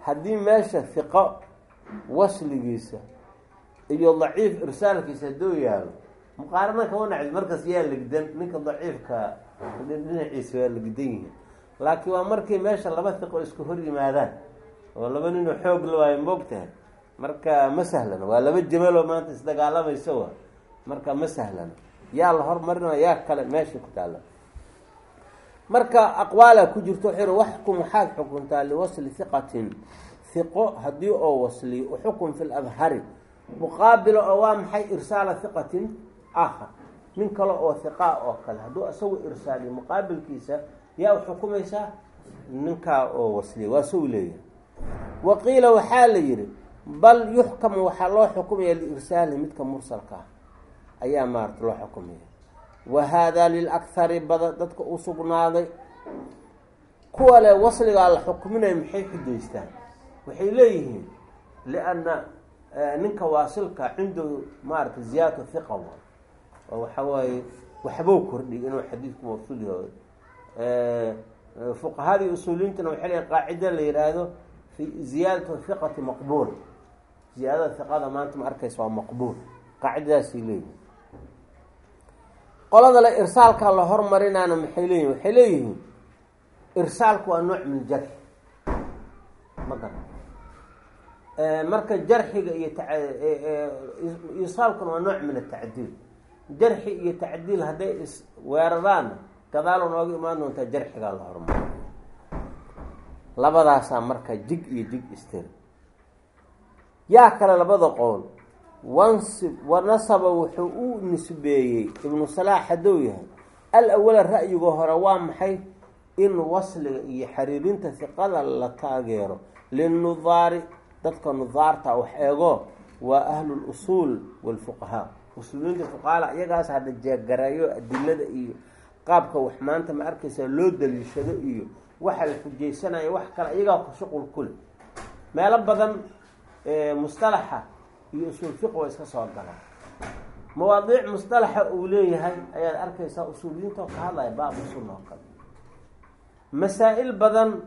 haddii meesha fiqo wasligiisa iyo daciif irsaalkiisa hadduu yaalo muqaarana kama nacis markaas yaa legdan ninka daciifka dhinaciisa waa legdan yihiin laakiin waa markii meesha laba fiqo isku hor yimaadaan oo laba ninoo xoog la waayo moog tahay marka ma sahlana. Waa laba jabaloo maanta isdagaalamaysa wa marka ma sahlana. Yaa la hormarina yaa kale meesha ku taalla. Marka aqwaala ku jirto xir waxkum waxaad xukuntaa liwasli hiqatin hiqo haddii oo wasliyo uxukun fi ladhari muqaabilo oo waa maxay irsaala hiqatin akhar nin kale oo hiqaa oo kale. Hadduu isagu irsaaliyo muqaabilkiisa yaa uxukumaysaa ninkaa oo wasliya waa sow leeyahay wa qiila waxaa la yihi bal yuxkamu waxaa loo xukumaya liirsaali midka mursalka ah. Ayaa maarata loo xukumaya wa haadaa lilakhari bada dadka u sugnaaday. Kuwa le wasligaa la xukminayo maxay xujaystaan? Waxay leeyihiin lianna ninka waasilka cindahu maarata ziyaadatu hiqa wa. Oo waxa waaye waxbow kordhiy inuu xadiidku mawsuul yaho fuqahadii usuuliyiintuna waxay leeyihiin qaacida la yihaahdo fi ziyaadatu hiqati maqbuul ziyaadada hiqada maanta ma arkaysa waa maqbuul qaacidadaasay leeyihiin qolada le irsaalka la hormarinaana maxay leeyihiin waxay leeyihiin irsaalku waa nooc min jarxi ma gara marka jarxiga iyo irsaalkuna waa nooc min atacdiil jarxi iyo tacdiil hadday is weeraraan gadaalo nooga imaan doontaa jarxigaa la labadaasaa marka jig iyo jig istiri yaa kale labada qowl wansib wanasaba wuxuu u nisbeeyey ibnu salaax hadduu yahay al awala ra'yiga hore waa maxay? In wasliga iyo xiriirinta hiqada la taageero. Linnudaari dadka nudaarta wax eego waa ahlu lusuul walfuqahaa usuuliyiinta fuqahala iyagaas hadda jeeggareeyo adilada iyo qaabka wax maanta ma arkaysa loo daliishado iyo waxa la xujaysanayo wax kale iyagaa ku shuqul meelo badan mustalaxa iyo usuul fiq waa iska soo galaan. Mawaadiic mustalaxa uu leeyahay ayaad arkaysaa usuuliyiinta ka hadlaya baab usul oo kale. Masaa-il badan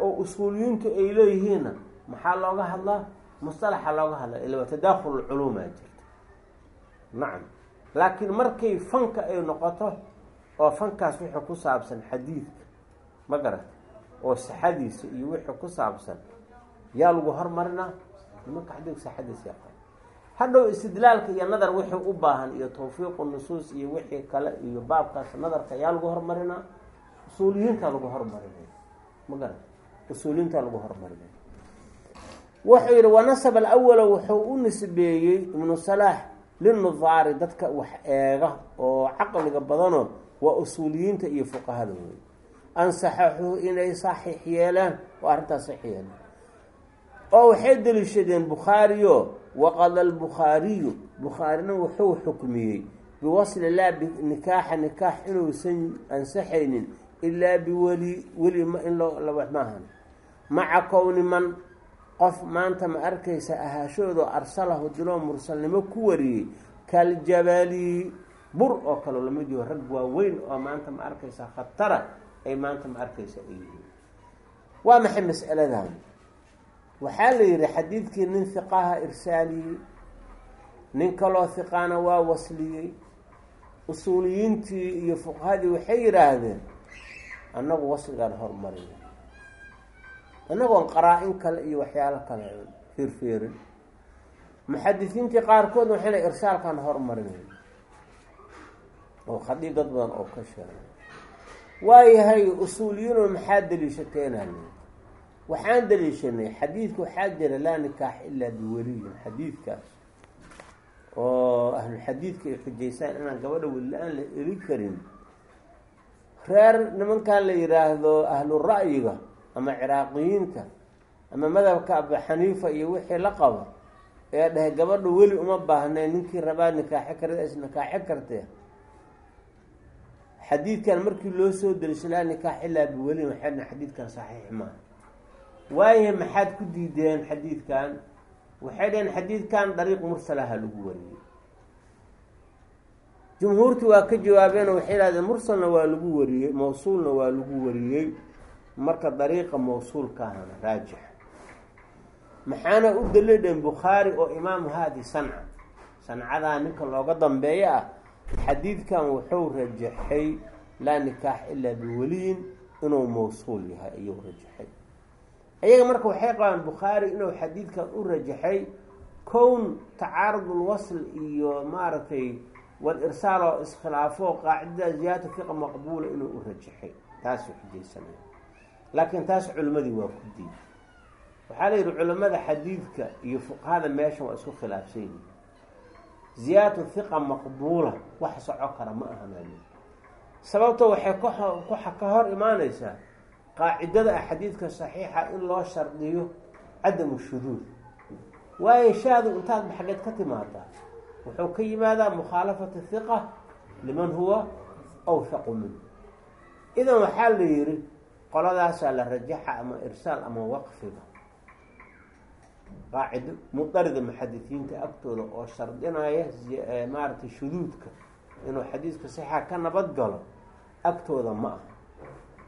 oo usuuliyiintu ay leeyihiinna maxaa looga hadlaa? Mustalaxa looga hadlaa ila tadakhul culuumaa jirta. Nacam. Laakiin markay fanka ay noqoto oo fankaas wixii ku saabsan xadiidka ma garata oo sixadiisa iyo wixii ku saabsan yaa lagu hormarinaa nimanka xadiidka sixadiisa yaqaan hadhow istidlaalka iyo nadar wixii u baahan iyo tawfiiqu nusuus iyo wixii kale iyo baabkaas nadarka yaa lagu hormarinaa usuuliyiintaa lagu hormarinaya ma garata usuuliyiintaa lagu hormarinaya wuxuu yihi wanasaba alawala wuxuu u nisbeeyey ibnu salaax linudaari dadka wax eega oo caqliga badano waa usuuliyiinta iyo fuqahada wey ansaxaxuu inay saxiix yeelaan oo arrintaas saxiix yeelaan. Oo waxay deliishadeen bukhaariyo waqada albukhaariyu bukhaarina wuxuu xukmiyey biwasli laa binikaaxa nikaax inuusan ansaxaynin ilaa biweli weli in loo maahan maca kowni man qof maanta ma arkaysa ahaashoodo arsalahu diloo mursalnimo ku wariyey kaljabali bur oo kaleo la mid yaho rag waaweyn oo maanta ma arkaysa khatara ay maanta ma arkaysa ay yihiin. Waa maxay mas'aladan? Waxaa la yihi xadiidkii nin hiqaha irsaaliyey nin kaloo hiqaana waa wasliyey. Usuuliyiintii iyo fuqahadii waxay yidhaahdeen annagu wasligaan hormarin annagoon qaraa-in kale iyo waxyaalo kale fiirfiirin muxadisiintii qaarkood waxay le irsaalkaan hormarinay oo khadiib dad badan oo ka sheegay. Waayahay usuuliyiinoo maxaa daliishateenal waxaan daliishanay xadiidka waxaa jira laa nikaax ilaa biweliyin xadiidkaas oo ahlulxadiidka ay xujaysaan inaan gabadha weli-aan la eli karin. Reer nimankan la yidhaahdo ahlu ra'yiga ama ciraaqiyiinta ama madhabka abu xaniifa iyo wixii la qabo ee dhahay gabadha weli uma baahnay ninkii rabaa nikaaxi karta is nikaaxi kartee xadiidkan markii loo soo delisho laa nikaax ilaa biwelin waxay dhahen xadiidkan saxiix maaha waayahay maxaad ku diideen xadiidkan? Waxay dhaheen xadiidkan dariiq mursalaha lagu wariyey. Jumhuurti waa ka jawaabeen oo waxay idhahdeen mursalna waa lagu wariyey mawsuulna waa lagu wariyey. Marka dariiqa mawsuulkaahana raajix. Maxaana u daliidheen bukhaari oo imaamu haadi sanca. Sancadaa ninka looga dambeeyo ah xadiidkan wuxuu rajaxay laa nikaax ilaa biweliyin inuu mawsuul yahay ayuu rajaxay. Iyaga marka waxay qabaan bukhaari inuu xadiidkan u rajaxay kown tacaarudulwasl iyo maaragtay wal irsaal oo iskhilaafo qaacidada ziyaadata fiqa maqbuula inuu u rajaxay. Taasuu xujaysanaya. Laakiin taas culimmadii waa ku diid. Waxaa la yidhi culimmada xadiidka iyo fuqahada meeshan waa isku khilaafsan yihiin ziyaadatu hiqa maqbuula wax soco kara ma ahan sababto waxay ka hor imaaneysaa qaacidada ah xadiidka saxiixa in loo shardiyo cadamu shuduud waayo shaadu intaad maxageed ka timaadaa wuxuu ka yimaadaa mukhaalafatu hiqa liman huwa awthaqu min. Idan waxaa la yihi qoladaasaa la rajaxa ama irsaal ama waqfiga qaacido mudarida muxadisiinta agtooda oo shardinaya maaragtay shuduudka inuu xadiiska saxiixa ka nabad galo agtooda ma aha.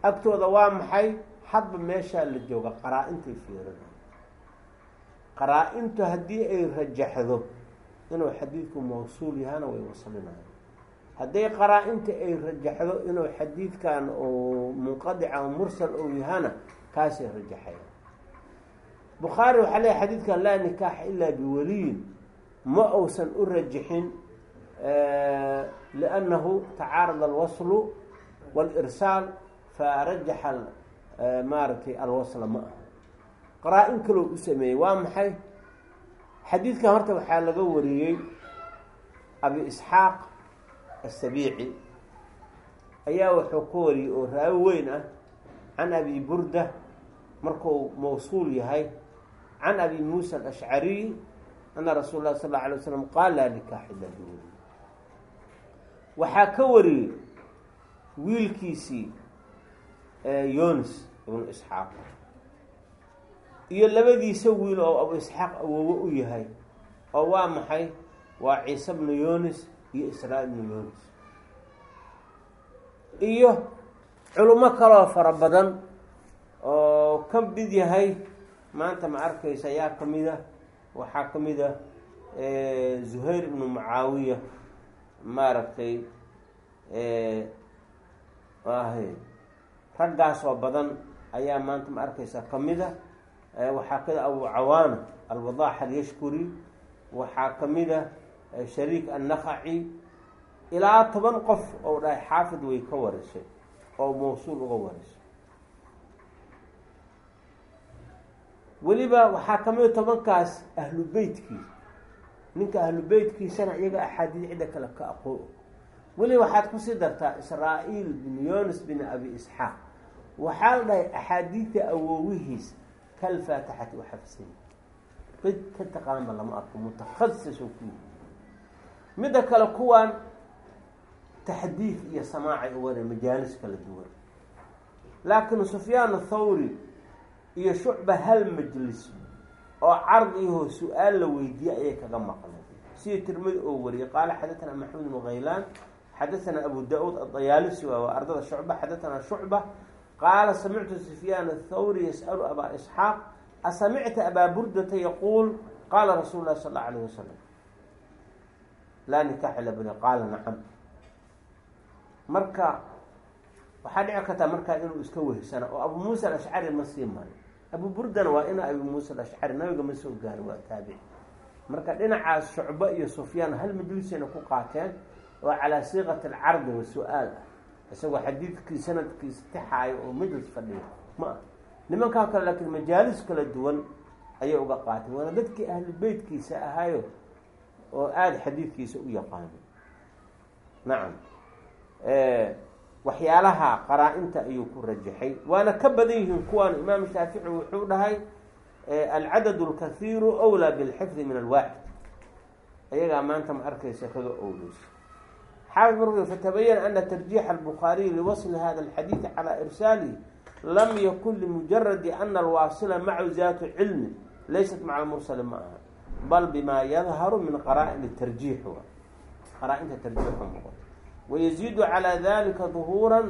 Agtooda waa maxay? Hadba meeshaa la jooga qaraa-intay fiirina qaraa-intu haddii ay rajaxdo inuu xadiidku mawsuul yahana way waslinayan hadday qaraa-inta ay rajaxdo inuu xadiidkan oo munqadica mursal ou yahana kaasay rajaxayan bukhaari waxaa leeyahy xadiidkan laa nikaaxa ilaa biwaliyin. Ma uusan u rajixin liannahu tacaarada alwaslu walirsaal farajaxa maaragtay alwasla ma aha. Qaraa-in kaloo u sameeyey waa maxay? Xadiidkan horta waxaa laga wariyey abi isxaaq asabiici ayaa wuxuu ka wariyey oo raawi weyn ah can abi burda markuu mawsuul yahay can abi muusa alashcariy ana rasuul lah sal la waslam qaal laa nikaax ila biweli waxaa ka wariyey wiilkiisii yonis ibnu isxaaq iyo labadiisa wiil oo abu isxaaq awowo u yahay oo waa maxay waa ciise bnu yonis iyo israa ibnu yonis iyo culimo kaloo fara badan oo ka mid yahay maanta ma arkaysa ayaa ka mid a waxaa ka mid a zuhayr ibnu mucaawiya maaragtay ahy raggaasoo badan ayaa maanta ma arkaysa ka mid a waxaa ka mid a abu cawaana alwadaax alyashkuri waxaa ka mid a shariik annakaci ilaa toban qof oo dhahay xaafid way ka warisay oo mawsuul uga warisay weliba waxaa ka mid a tobankaas ahlu beytkiisa ninka ahlu beytkiisana iyaga axaadiis cidda kale ka aqoo weliba waxaad ku sii dartaa israa'iil bin yonis bin abi isxaaq. Waxaa la dhahay axaadiidta awoowihiis kalfaatixati u xafsanya cid ka taqaanba lama arko mutakhasis oo ku yihi midda kale kuwan taxdiid iyo samaacay u wara majaalis kala duwan. Laakiin sufyaan athawri iyo shucba hal majlis oo cardiho su'aal la weydiiyey ayay kaga maqleen. Sidii tirmidi oo wariyey qaala xadatanaa maxmuud bnu khaylaan xadatanaa abu da'uud adayaalisi waa ardada shucba xadatanaa shucba. Qaala samictu sufyaan athawri yas'alu abaa isxaaq asamicta abaa burdata yaquul? Qaala rasuulu lahi sal alla alayh wasalam laa nikaaxa ila bini qaala nacam. Marka waxaa dhici kartaa markaa inuu iska wehsana oo abu muusa alashcari ma sii marin abu burdana waa ina abu muusa alashcari nabiga ma soo gaarin waa taabici. Marka dhinacaas shucbo iyo sufyaan hal majlisayna ku qaateen oo calaa siiqati alcardi wa su'aal. Ah isagoo xadiidkii sanadkiisa tixaayo oo majlis fadhiya ma ah nimankaa kale laakiin majaalis kala duwan ayay uga qaateen waana dadkii ahli beytkiisa ahaayo oo aada xadiidkiisa u yaqaano. Nacam waxyaalaha qaraa-inta ayuu ku rajaxay. Waana ka badan yihiin kuwaan imaam shaafici wuxuu dhahay alcadad اlkahiiru wlaa bilxifdi min alwaaxid. Ayagaa maanta ma arkaysa kaga owleyso. Xaafid marku fatabayana ana tarjiixa albukhaariyi liwasli hada alxadiidi calaa irsaalihi lam yakun limujaradi ana alwaasila macu zaatu cilmi laysat maca almursali ma aha bal bima yadharu min qaraa-in tarjiix qaraa-inta tarjiixu muuqato wayaziidu calaa dalika duhuura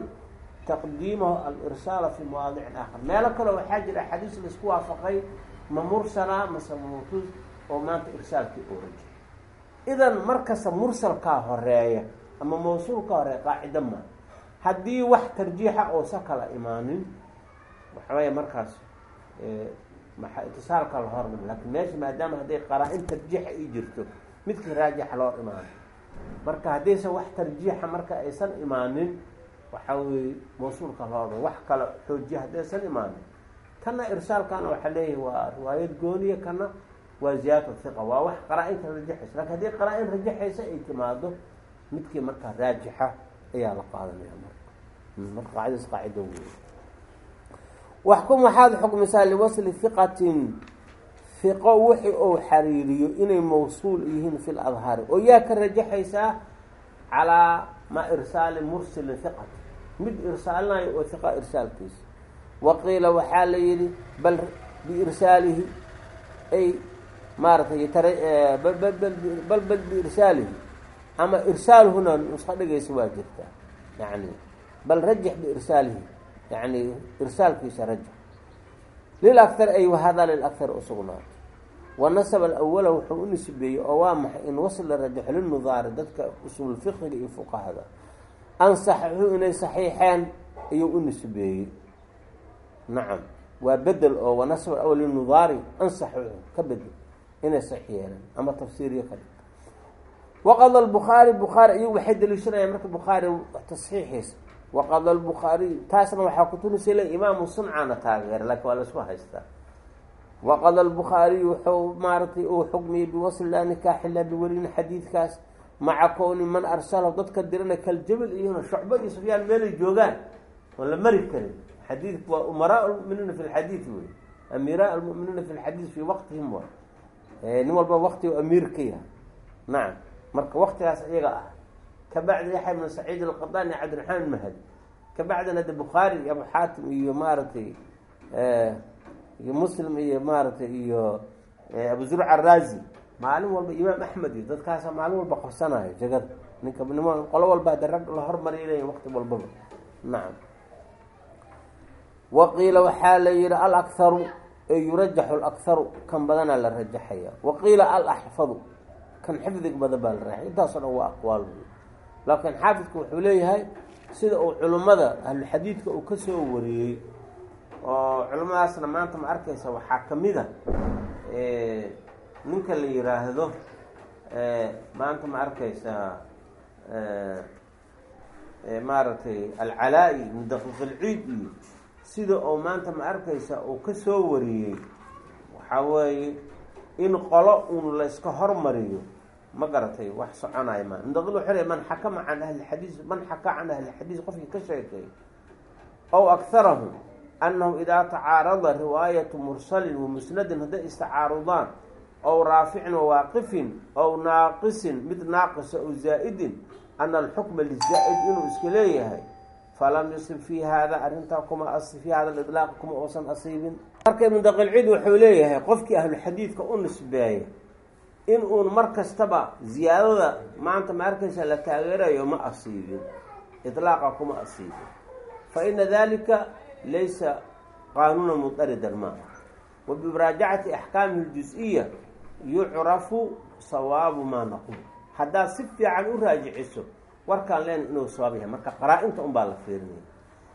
taqdiimahu alirsaala fi mawaadicin aakhar meelo kale waxaa jira axaadiis la isku waafaqay ma mursala mase mawtuud oo maanta irsaalkii ooraji idan markasta mursalkaa horreeya ama mawsuulka horreeya qaacido maa haddii wax tarjiixa oosa kala imaanin waxawaya markaas itisaalka la hormar laakiin meesha maadaama hadday qaraa-in tarjiixa ay jirto midkii raajixa loo imaano marka haddaysan wax tarjiixa marka aysan imaanin waxaa weeye mawsuulka loo wax kale xoojiya haddaysan imaanin. Kana irsaalkana waxaa leeyahay waa riwaayad gooniya kana waa ziyaadatu hiqa waa wax qaraa-inta rajaxaysa. Lakin haddii qaraa-in rajaxaysa ay timaado midkii markaa raajixa ayaa la qaadanaya marka. Marka qaacidas qaacido wey waxkum waxaad xukmisaa liwasli hiqatin hiqo wixi ou xariiriyo inay mawsuul yihiin fi ladhaari oo yaa ka rajaxaysaa calaa ma irsaali mursilin hiqati mid irsaalinayo oo hiqa irsaalkiisa waqiila waxaa la yihi bal biirsaalihi ay maaratay bal bal biirsaalihi ama irsaaluhuna nuska dhigaysa waa jirtaa yani bal rajax biirsaalihi yani irsaalkiisa rajax lilakar ay wahada lilakar usugnaato wanasaba alawala wuxuu u nisbeeyey oo waa maxay in wasla rajaxo linudaari dadka usuul fiqiga iyo fuqahada. Ansaxu inay saxiixeen ayuu u nisbeeyey. Nacam waa bedel oo wanasab alawal linudaari ansaxu ka bedel inay saxiix yeeleen ama tafsiiriyo ka dhig waqada albukhaari bukhaari iyagu waxay daliishanayaan marka bukhaari tasxiixiisa waqada albukhaariy taasna waxaa kutunisay le imaamu suncana taageera laakiin waa la isku haystaa. Waqada albukhaariy wuxuu maaratay uu xukmiyey biwasli laa nikaax ilaa biwelin xadiidkaas maca kowni man arsalahu dadka dirana kaljabal iyona shucbo iyo sufyaan meelay joogaan oon la mari karin. Xadiidku waa umaraa lmuminiina fi lxadiid wey amiraa almuminiina fi lxadiid fii waqtihim wa nin walba waqti amiir ka nacam marka waktigaas iyaga ah kabacdi yaxya bn saciid alqadani cabdiraxmaan mahdi kabacdina de bukhaari iyo abu xaatim iyo maaragtay iyo muslim iyo maaragtay iyo abu zurca araazi maalin walba imaam axmed iyo dadkaasa maalin walba qabsanayo jegada ninka nimo qolo walba de rag la hormariy leeyihiin waqti walbaba nacam waqiila waxaa la yihi alakharu ee yurajaxu alakharu kan badanaa la rajaxaya waqiila alaxfadu kan xifdig badan baa la laakiin xaafidku wuxuu leeyahay sida uu culimmada ahluxadiidka uu ka soo wariyey oo culimmadaasna maanta ma arkaysa waxaa ka mid a ninka la yiraahdo maanta ma arkaysa maaragtay alcalaa-i min daqiiqilciid iyo sida oo maanta ma arkaysa uu ka soo wariyey waxaa weeye in qolo uun layska hormariyo ma garatay wax soconayo ma. Mudaqil wuxuu le man xakama can ahli xadiis man xaka can ahli xadiis qofkii ka sheekeey ow akharahum annahu idaa tacaarada riwaayatu mursalin wa musnadin hadday istacaarudaan ow raaficin wawaaqifin ow naaqisin mid naaqisa ow zaa'idin ana alxukma lizaa'id inuu iska leeyahay falam yusib fi hada arrintaa kuma fi hada lidlaaq kuma uusan asiibin. Marka ibnudaqilcid wuxuu leeyahay qofkii ahluxadiidka u nisbeeya in uun mar kastaba ziyaadada maanta ma arkaysa la taageerayo ma asiibin iطlaaqa kuma asiibin fa ina dalika laysa qaanuuna mudaridan maaha wa bimuraajacati axkaamihi اljus-iya yucrafu sawaabu maa naqul haddaad si fiican u raajiciso warkaan leen inuu sabab yahay marka qaraa-inta unbaa la fiirinaya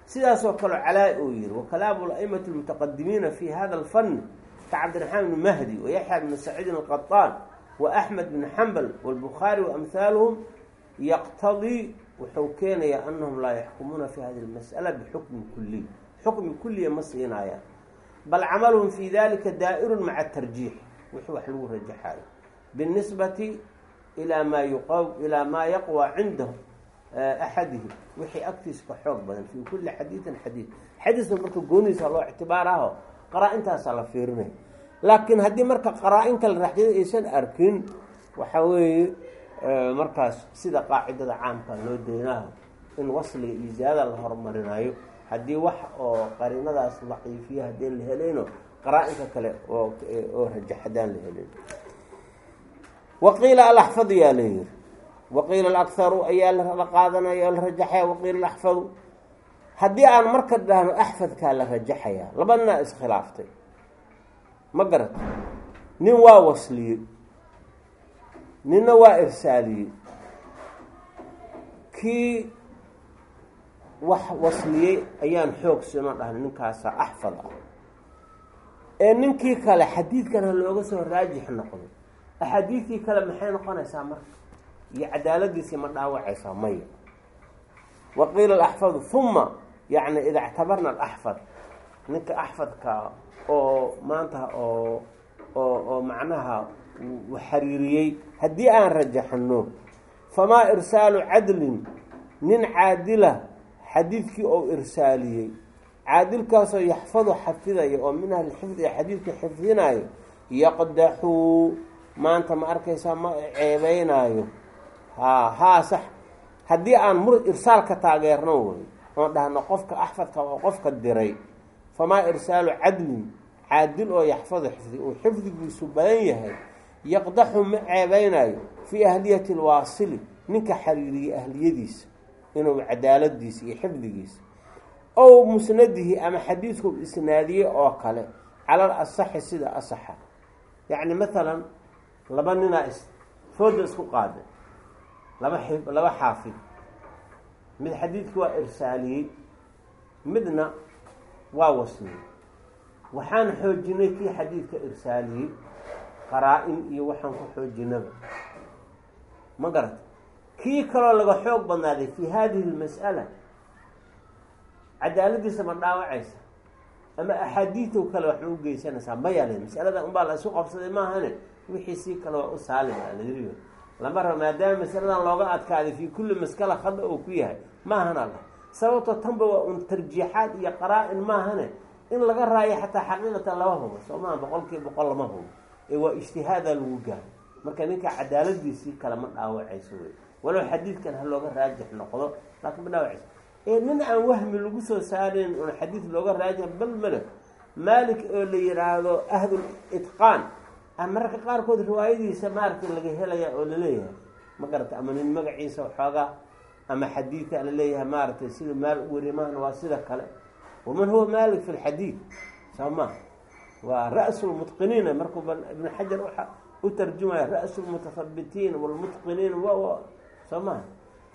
sidaasoo kale calaa uu yihi wakalaamu aimati lmutaqadimiina fi hada alfan ka cabdiraxmaan bni mahdi wayaxya bni saciidin alqaطaan waaxmed bni xambal wاlbukhaari waamhaaluhum yaqtadii wuxuu keenayaa anahum laa yaxkumuuna fi hadi lmas'ala bixukmi kuliy xukmi kuliya ma siinaayaan bal camaluhum fi dalika daa'irun maca tarjiix wixii wax lagu rajaxaayo ilaa maa yuq ilaa maa yaqwى cindahu axadihi wixii agtiisa ka xoog badan fii kuli xadiidin xadiid xadiisna marka gooniisa loo ictibaaraho qaraa-intaasaa la fiirinaya laakiin haddii marka qaraa-in kale raxyada aysan arkin waxa weeye markaas sida qaacidada caamka loo daynaho in wasliga iyo ziyaadada la horumarinayo haddii wax oo qariinadaas daciifiya haddeen la helayno qaraa-inka kale oo oo rajaxadaan la helayn waqiila alaxfad yaa la yiri waqiila alakharu ayaa la qaadanaya la rajaxaya waqiila alaxfadu haddii aan marka dhahno axfadkaa la rajaxayaa labadnaa iskhilaaftay ma garata nin waa wasliyey ninna waa irsaaliyey kii wax wasliyey ayaan xoog sino dhahnay ninkaasaa axfad ah ee ninkii kale xadiidkana looga soo raajix noqdo axaadiidkii kale maxay noqonaysaa marka? Iyo cadaaladiisii ma dhaawacaysaa maya. Wa qiila alaxfadu uma yacni ida ictabarna alaxfad ninka axfadka oo maanta oo oo oo macnaha xariiriyey haddii aan rajaxno famaa irsaalu cadlin nin caadila xadiidkii oo irsaaliyey. Caadilkaasoo yaxfadu xafidaya oo min ahli xifdi ee xifdinayo yaqdaxuu maanta ma arkaysaa ma ceebeynaayo haa haa sax. Haddii aan mur irsaalka taageerno wey oon dhahno qofka axfadka oo qofka diray famaa irsaalu cadlin caadil oo yaxfadu xifdi uu xifdigiisu badan yahay yaqdaxu ma ceebeynayo fii ahliyati lwaasili ninka xariiriyey ahliyadiisa inuu cadaaladiisa iyo xifdigiisa ow musnadihi ama xadiidku isnaadiyey oo kale calal asaxi sida asaxa. Yacni maalan laba ninaa fooda isku qaaday laba laba xaafid mid xadiidki waa irsaaliyey midna waa wasliyey waxaan xoojinay kii xadiidka irsaaliyey qaraa-in iyo waxaan ku xoojinaba. Ma garata kii kaloo laga xoog badnaaday fi hadihi lmas'ala cadaaladiisa ma dhaawacaysa ama axaadiidow kale wax ma u geysanaysaa maya le masalada unbaa la isu qabsaday maahane wixii sii kale waa u saalim a layiri lama raba maadaama masaladan looga adkaaday fii kulli maskala khada oo ku yahay maahana la sababto tanba waa un tarjiixaad iyo qaraa-in maahane in laga raayo xataa xaqiiqatan lama hubo soo maha boqol kiiba boqol lama hubo. Ee waa ijtihaadaa lagu gaaro. Marka ninka cadaaladiisii kale ma dhaawacayso wey. Walow xadiidkan ha looga raajix noqdo laakiin ma dhaawacayso. Ee nin aan wahmi lagu soo saarin oon xadiid looga raajix bal male maalik oo la yihaahdo ahlul itqaan. Mararka qaarkood riwaayadiisa maaragtay laga helaya oo la leeyahay ma garata ama nin magaciisa waxoogaa ama xadiida la leeyahay maaragtay sida maal u wariye mahna waa sida kale. Waman huwa maalik fi lxadiid soo ma waa ra-su lmutqiniina markuu ibnu xajar waxa u tarjumaya ra-su lmutahabitiin walmutqiniin w soo maha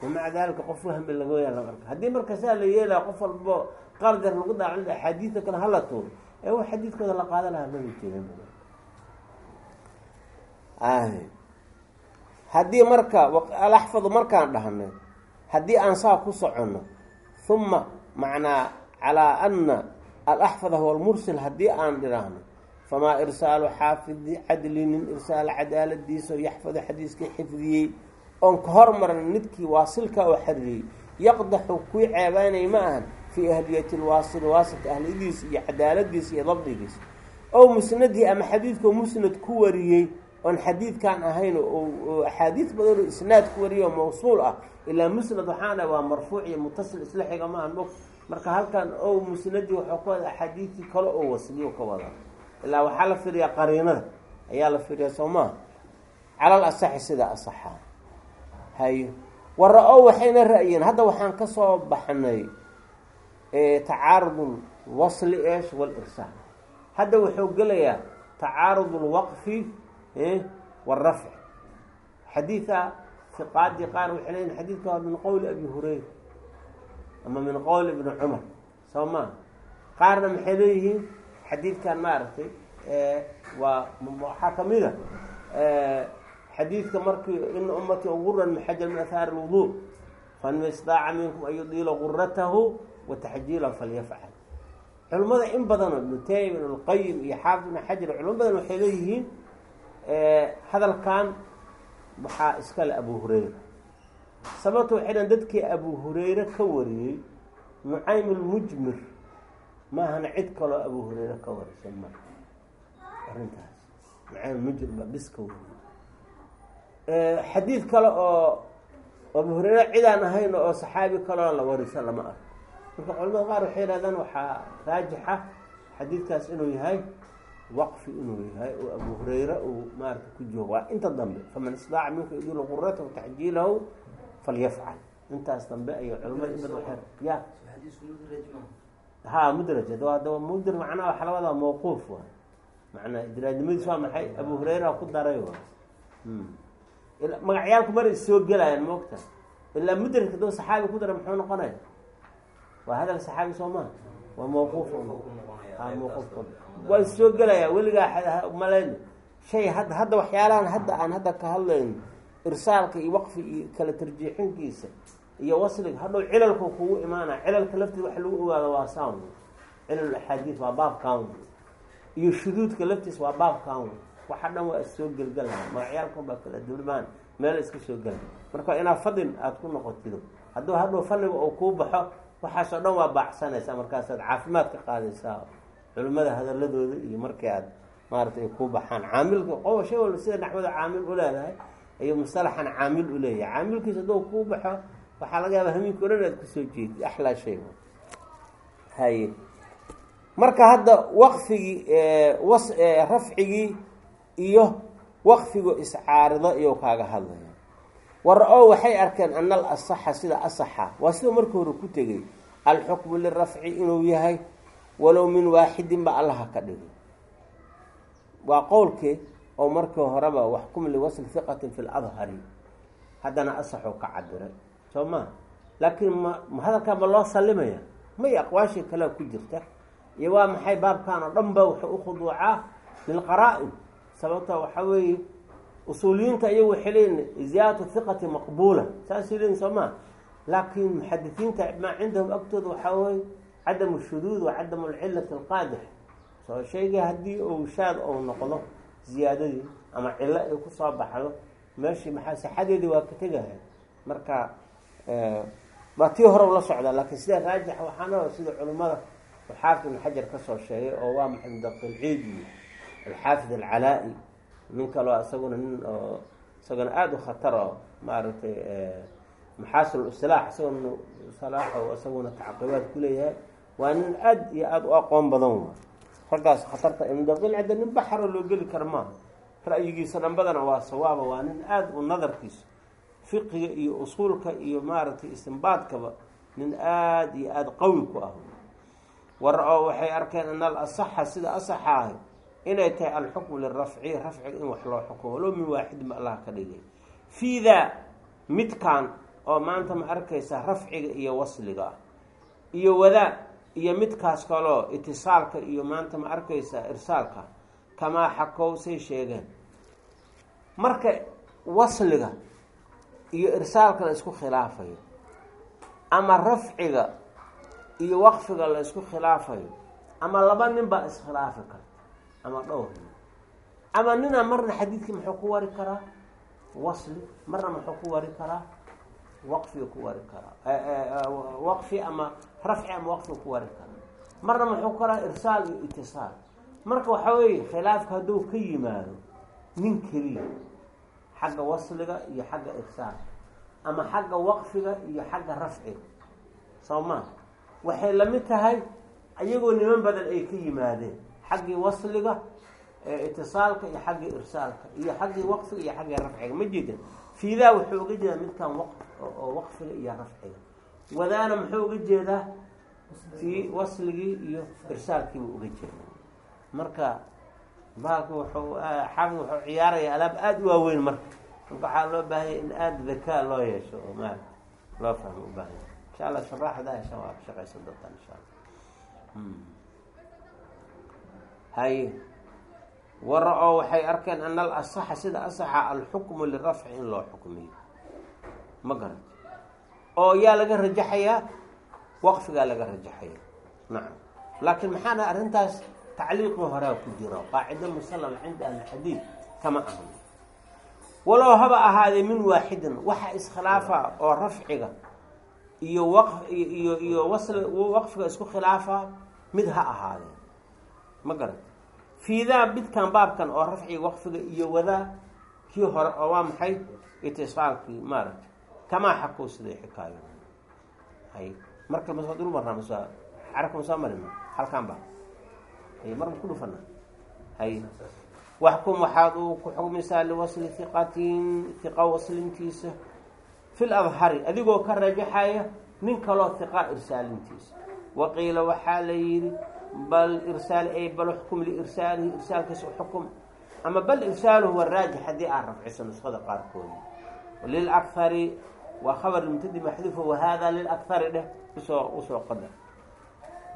wamaca dalika qof wahmi laga yeela marka. Haddii marka saa la yeelaya qof walbo qarjar lagu daacin axaadiida kale hala tuuro ee wa xadiidkooda la qaada lahaa maba jeedin. Haddii marka alaxfadu markaan dhahnay haddii aan saa ku soconno uma macnaa calaa ana alaxfada huwa lmursil haddii aan dhiraahno famaa irsaalu xaafidi cadlinin irsaala cadaaladiisa yaxfadu xadiiskii xifdiyey oon ka hormaran midkii waasilka oo xaririyey yaqdaxu kuwii ceebeynay ma ahan fii ahliyati lwaasil waasilka ahliyadiisa iyo cadaaladiisa iyo dabdigiisa. Ow musnadihi ama xadiidkao musnad ku wariyey oon xadiidkan ahayn oo axaadiis badan oo isnaad ku wariye oo mawsuul ah ilaa musnad waxaan dhaha waa marfuuc iyo mutasil isla xiga maaha mog marka halkan ow musnadi waxuu ka wada axaadiistii kale oo wasliyo ka wada ilaa waxaa la firiyaa qariinada. Ayaa la firiyaa soo maha calal asaxi sida asaxa hayo wara-o waxayna ra-yeen hadda waxaan ka soo baxnay tacaarud wasli esh walirsaal hadda wuxuu gelayaa tacaarud lwaqfi warafc xadiida iqaadii qaar waxay leeyihiin xadiidka waa min qowli abi hurayra ama min qowli ibni cumar soo maa qaarna maxay leeyihiin xadiidkan maaragtay waa waxaa ka mid a xadiidka markii ina ummatii guran maxajar min athaari lwudu faman istaaca minkum an yudiila guratahu wataxjiilan falyafcal. Culimmada in badanoo ibnu taymi ibn lqayim iyo xaafid ibn xajar culimo badan waxay leeyihiin hadalkan waxaa iskale abu hurayra? Sababta waxay dhan dadkii abu hurayre ka wariyey nucaym lmujmir maahana cid kaloo abu hurayre ka warisay ma arrintaas nucaym mujmir baa bis ka wariyey. Xadiid kale oo abu hurayre cidaan ahayn oo saxaabi kaloo la wariso lama arko. Marka culamada qaar waxay yihahdaan waxaa raajixa xadiidkaas inuu yahay waqfi inuu yahay oo abu hurayre uu maarata ku joogo. Waa inta dambe faman istaaca minka idula quratahu taxjiilahu falyafcal. Intaas dambe ay culamada in badan ya. ha mudraj. Ada mudr macnaha waxa la wadaa mawquuf waay macnaa idraajnimadiis waa maxay? Abu hurayra ku daray waay magacyaalku mar is soo gelayaan moogta ilaa mudrajka doo saxaabi ku dara muxuu noqonaya waa hadal saxaabi soo maha waa mawquuf mawquuf waa soo gelaya weligaa malayn shay hadda hadda waxyaalahan hadda aan hadda ka hadlayno irsaalka iyo waqfi iyo kala tarjiixinkiisa iyo wasliga hadhow cilalku kugu imaana cilalka laftiisa wax lagu ogaado waa sound cilal axaadiis waa baabkan iyo shuduudka laftiisa waa baabkan waxa dhan waa is soo gelgelaya magacyaalkan baa kala dulimaan meel iska soo gelay marka inaad fadin aada ku noqotido hadduu hadhow faniga oo kuu baxo waxaasoo dhan waa baacsanaysaa markaasaad caafimaad ka qaadaysaa culimmada hadaladooda iyo markii aad maarata ay kuu baxaan caamilka qobo shay walba sida naxwada caamil u leedahay ayuu musalaxan caamil u leeyahay. Caamilkiisa hadduu kuu baxo waxaa laga yaaba hamiinka o aad ku soo jeedi axlaa shay haye marka hadda waqfigii was rafcigii iyo waqfigu iscaarido iyou kaaga hadlaya. War-o waxay arkeen ana al asaxa sida asaxa. Waa sida markii hore ku tegay alxukmu lirafci inuu yahay walow min waaxidin ba allaha ka dhigay waa qowlkii oo markii horeba waxkum liwasli hiqatin fi ladhari haddana asaxuu ka cabiray. Soo maa laakiin ma ma hadalkaa ma loo salimaya? May aqwaashii kalea ku jirta. Iyo waa maxay baabkan oo dhan ba wuxuu ukhuduucaa lilqaraa-in sababta waxaa weeye usuuliyiinta iyagu waxay leeyiin ziyaadatu hiqati maqbuula. Saasay leeyiin soo maa laakiin muxadisiinta maa cindahum agtooda waxaa weye cadamu shuduud wa cadamu alcilati alqaadix. Soo sheegay haddii uu shaad ou noqdo ziyaadadii ama cilo ay ku soo baxdo meeshii maxaa sixadeedii waa ka tegahay? Marka waa tii hore la socdaa laakiin sida raajixa waxaana sida culimmada xaafid ibn xajar ka soo sheegay oo waa maxay mudaqilciid iyo alxaafid alcalaa-i. Nin kaloo isaguna nin oo isaguna aada u khatar oo maaragtay maxaasil isilaax isaguna salaaxo isaguna tacqibaad kuleeyahay waa nin aada iyo aada u aqoon badan wa raggaas khatarta mudaqil hadda nin baxaro loo geli kara maaha ra'yigiisa dhanbadana waa sawaaba waa nin aada u nadarkiisa fiqiga iyo usuulka iyo maaragtay istimbaadkaba nin aada iyo aada qawi ku ah. War oo waxay arkeen ana al asaxa sida asaxa ahay inay tahay alxukmu lirafci rafciga in wax loo xukumo. Walow min waaxidin ba allah ka dhigay. Fii daa midkan oo maanta ma arkaysa rafciga iyo wasliga. Iyo wadaa iyo midkaas kaloo itisaalka iyo maanta ma arkaysa irsaalka kamaa xakow say sheegeen. Marka wasliga iyo irsaalka la isku khilaafayo ama rafciga iyo waqfiga la isku khilaafayo ama laba nin baa iskhilaafi karta ama dhowr nin. Ama nina marna xadiidkii muxuu ku wari karaa? Wasli marna muxuu ku wari karaa waqfiga ku wari karaa waqfi ama rafci ama waqfiga ku wari karaa marna muxuu karaa irsaal iyo itisaal. Marka waxaa weeye khilaafka hadduu ka yimaado nin keliya xagga wasliga iyo xagga irsaalka ama xagga waqfiga iyo xagga rafciga soo maa waxay la mid tahay iyagoo niman badan ay ka yimaadeen xaggii wasliga itisaalka iyo xaggii irsaalka iyo xaggii waqfiga iyo xaggii rafciga. Ma jeedin fiidaa wuxuu uga jeedaa midkan oo waqfiga iyo rafciga. Wadaana muxuu uga jeedaa fii wasligii iyo irsaalkiibuu uga jeedaa. Marka baalka wuxuu xaafid wuxuu ciyaaraya alaab aada u waaweyn marka. Marka waxaa loo baahanya in aada dakaa loo yeesho oo maarata loo fahmo u baahanya. Insha allah shuraaxda hesha waa shaqaysan doontaan insha allah haye wara-oo waxay arkeen ana al asaxa sida asaxa alxukmu lirafci in loo xukmiyo. Ma garat oo yaa laga rajaxayaa waqfigaa laga rajaxaya nacam laakiin maxaana arrintaas tacliiqii horea ku jiro qaacida musallam cinda ahlixadiid kama ahan. Walow haba ahaadee min waaxidin waxa iskhilaafa oo rafciga iyo waq iyo iyo wasl waqfiga isku khilaafa mid ha ahaadee. Ma garat fiidaa midkan baabkan oo rafciga waqfiga iyo wadaa kii hore oo waa maxay? Itisaalkii maaragta kamaa xakow siday xikaayo? Hay marka mas dul marnaa mas carabka ma soo marina halkaan ba hay mar ma ku dhufana. Hay waxkum waxaad uu ku xugmaysaa liwasli hiqatin hiqa waslintiisa. Fi ladhari adigoo ka rajaxaya nin kaloo hiqa irsaalintiisa. Waqiila waxaa la yidhi bal irsaal ay bal xukm liirsaalihi irsaalkiisa xukum. Ama bal irsaaluhu waa raajix haddii aan rafciso nusqada qaarkoodi lilakari waa khabar mubtadi maxduufa wahada lilakari dheh u soo u soo qadar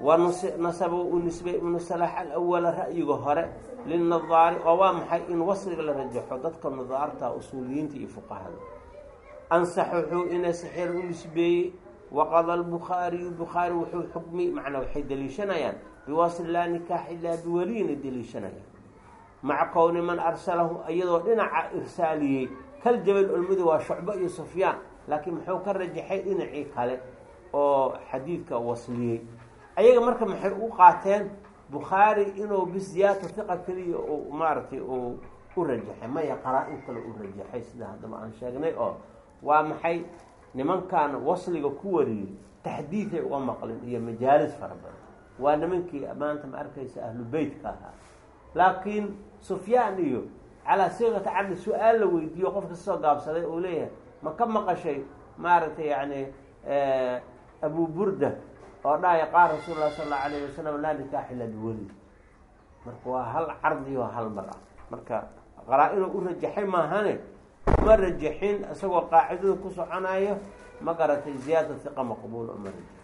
wanasaba u nisbay ibnu salaax alawala ra'yiga hore lilnadaari oo waa maxay in wasliga la rajaxo dadka nadaarta usuuliyiinta iyo fuqahada. Ansaxuxuu ina saxiir u nisbeeyey waqada albukhaariyu bukhaari wuxuu xukmiyey macnaa waxay daliishanayaan biwasli laa nikaax ilaa biweliyina daliishanayaan maca kowni man arsalahu iyadoo dhinaca irsaaliyey. Kal jabal olmudi waa shucbo iyo sufyaan laakiin muxuu ka rajaxay dhinacii kale oo xadiidka wasliyey. Ayaga marka maxay u qaateen bukhaari inuu bisiyaata hiqa keliya uu maaragtay uu u rajaxay maya qaraa-in kale u rajaxay sida haddaba aan sheegnay oo waa maxay nimankan wasliga ku wariyey taxdiiday uga maqlin iyo majaalis fara badan waa nimankii maanta ma arkaysa ahlu beytka ahaa. Laakiin sufyaan iyo calaa siqati cabdi su'aal la weydiiyo qofka soo gaabsaday uu leeyahay ma ka maqashay maaragtay yani abu burda oo dhahaya qaal rasuul lah sal allau alayh wasalam laa nikaax ila biweli. Marka waa hal cardi oo hal mar ah. Marka qaraa-inuu u rajaxay maahane uma rajaxin isagoo qaacidada ku soconayo ma garatay ziyaada hiqa maqbuul uma rajaxin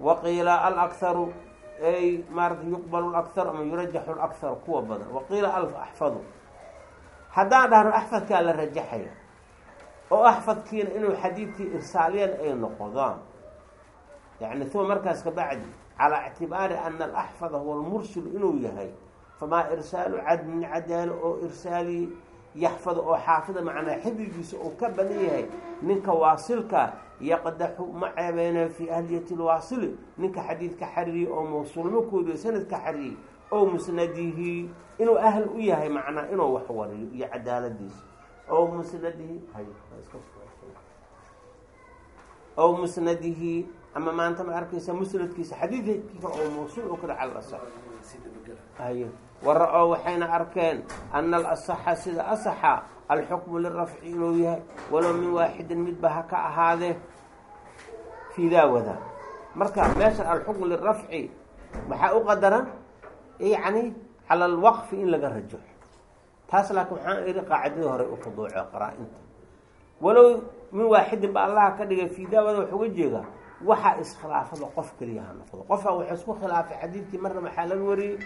waqiila alakharu ay maaratay yuqbalu lakharu ama yurajaxu lakharu kuwa badan waqiila alf axfadu haddaan dhahno axfadkaa la rajaxaya oo axfadkiina inuu xadiidkii irsaaliyan ay noqdaan yani uma markaas kabacdi calaa ictibaari ana alaxfada huwa lmursil inuu yahay famaa irsaalu cadmin cadaalo oo irsaali yaxfada oo xaafida macnaa xifdigiisa uu ka badan yahay ninka waasilka yaqdaxu ma ceebeynayo fii ahliyati lwaasili. Ninka xadiidka xariyey oo mawsuulmakoodi sanadka xariyey oo musnadihi inuu ahl u yahay macnaa inuu wax wariyo iyo cadaaladiisa. Oo musnadihi ow musnadihi ama maanta ma arkaysa musnadkiisa xadiidkii kale oo mawsuul oo kada hay wara-oo waxayna arkeen ana alasaxa sida asaxa alxukmu lirafci inuu yahay walow min waaxidin midba ha ka ahaadee fidaa wadaa marka meeshan alxukmu lirafci maxaa u qadaran yacni cala alwaqfi in laga rajaxo taas laakiin waxaan ihi qaacidadii hore u fuduuco qaraa-inta walow min waaxidin ba allaha ka dhigay fidaa wada wax uga jeedaa waxaa iskhilaafada qof keliya ha noqdo. Qofaa wuxuu isku khilaafay xadiidkii marna waxaa laga wariyey?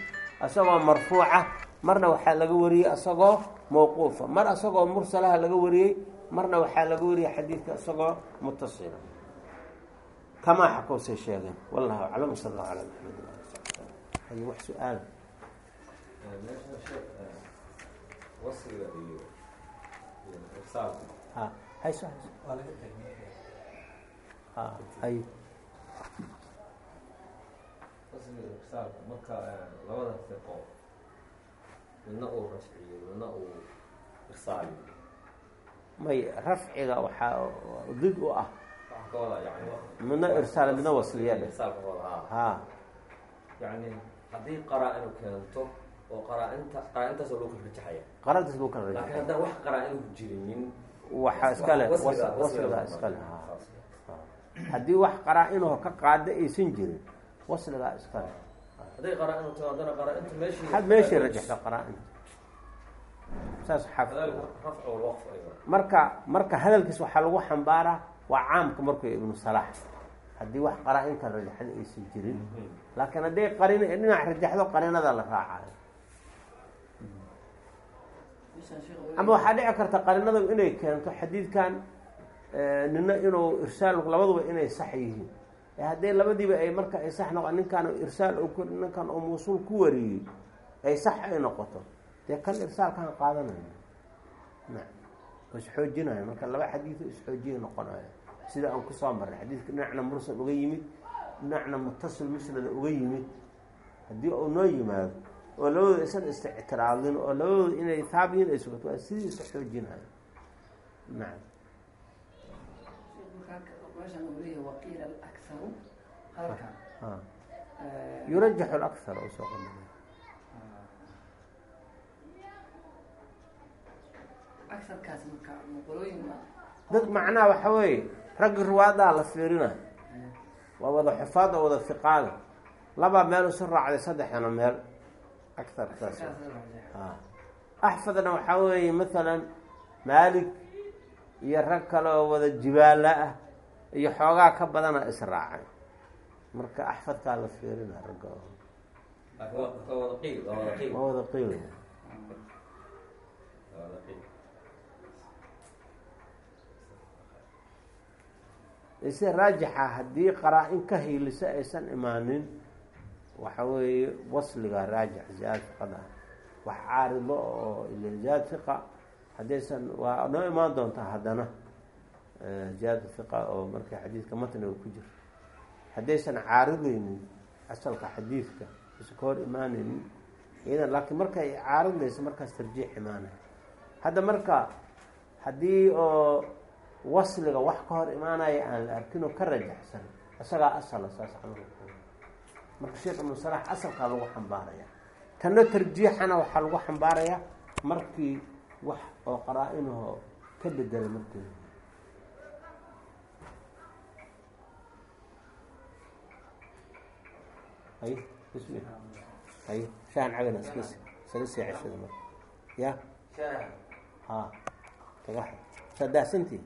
Isagoo marfuuca marna waxaa laga wariyey isagoo mawquufa. Mar isagoo mursalaha laga wariyey marna waxaa laga wariyey xadiidka isagoo mutasila kamaa xakoosay sheegeen. Wallahu aclam sal allahu ala maxamed hay wax su'aal. Ha hayso hayso. Ha hay wasliga irsaalka marka labada fiqo midna uu rafciyo midna uu irsaaliyo may rafciga waxaa did u ah. Midna irsaal midna wasliya ha. Yani haddii qaraa-inu keento oo qaraa-inta qaraa-intaasoo loo kala rajaxaya qarantaas buu kala laakiin rajay haddaan wax qaraa-inu jirinin waxaa iskale wasliga- wasliga wasliga- iskale haddii wax qaraa-inoo ka qaada aysan jirin wasligaa iskale. Meeshay rajaxda qaraa-inta saas marka marka hadalkiis waxaa lagu xambaaraa waa caamka markuu ibnu salaax haddii wax qaraa-in kala rajaxan aysan jirin laakiin hadday qarin dhinac rajaxdo qarinada la raacayo ama waxaa dhici karta qarinadu inay keento xadiidkan nina inuu irsaal labaduba inay sax yihiin. Ee haddii labadiiba ay marka ay sax noqo ninkaan irsaal ninkan oo muusuul ku wariyey ay sax ay noqoto. Dee kan irsaalkaan qaadanayo na isxoojinayo marka laba xadiido isxoojiya noqonayo sida aan ku soo marnay. Xadiidka dhinacna mursal uga yimid dhinacna mutasil musnada uga yimid. Haddii uu noo yimaado oo labadooda isan istictiraadin oo labadooda inay taabiyin ay sugato waa sidiisa xoojinayo nacam meeshan uu leeyahay waqiila alakharu halkan a yurajaxu lakar oo soo qadamay ma. Dad macnaha waxa weeye raggi ruwaadaa la fiirina. Waa wada xufaad oo wada fiqaada labaa meel isu raacday saddexdana meel akar saas a axfadna waxaa weeye masalan maalik iyo rag kale oo wada jibaala ah iyo xoogaa ka badana israacay marka axfadkaa la fiirina ragga waa wada qiil sida raajixa haddii qaraa-in ka hiilisa aysan imaanin waxa weeye wasliga raajix ziyaada fiqada. Wax caarido oo ila ziyaada fiqa haddaysan waa noo imaan doontaa haddana ziyaada fiqa oo marka xadiidka matniga ku jiro. Haddaysan caarideynin asalka xadiidka isa ka hor imaaneynin iyadan laakiin markay caaridayso markaas tarjiix imaanay. Hadda marka haddii oo wasliga wax ka hor imaanaya aan la arkin oo ka rajaxsan isagaa asala saas camal marka sheekh ibnu salaax asalkaa lagu xambaaraya. Tanna tarjiixana waxaa lagu xambaarayaa markii wax oo qaraa-inahoo ka bedela markii hay bismi hay shahan cabina iska isaga sii ceshada marka. Ya? Ha tagax saadaxsantii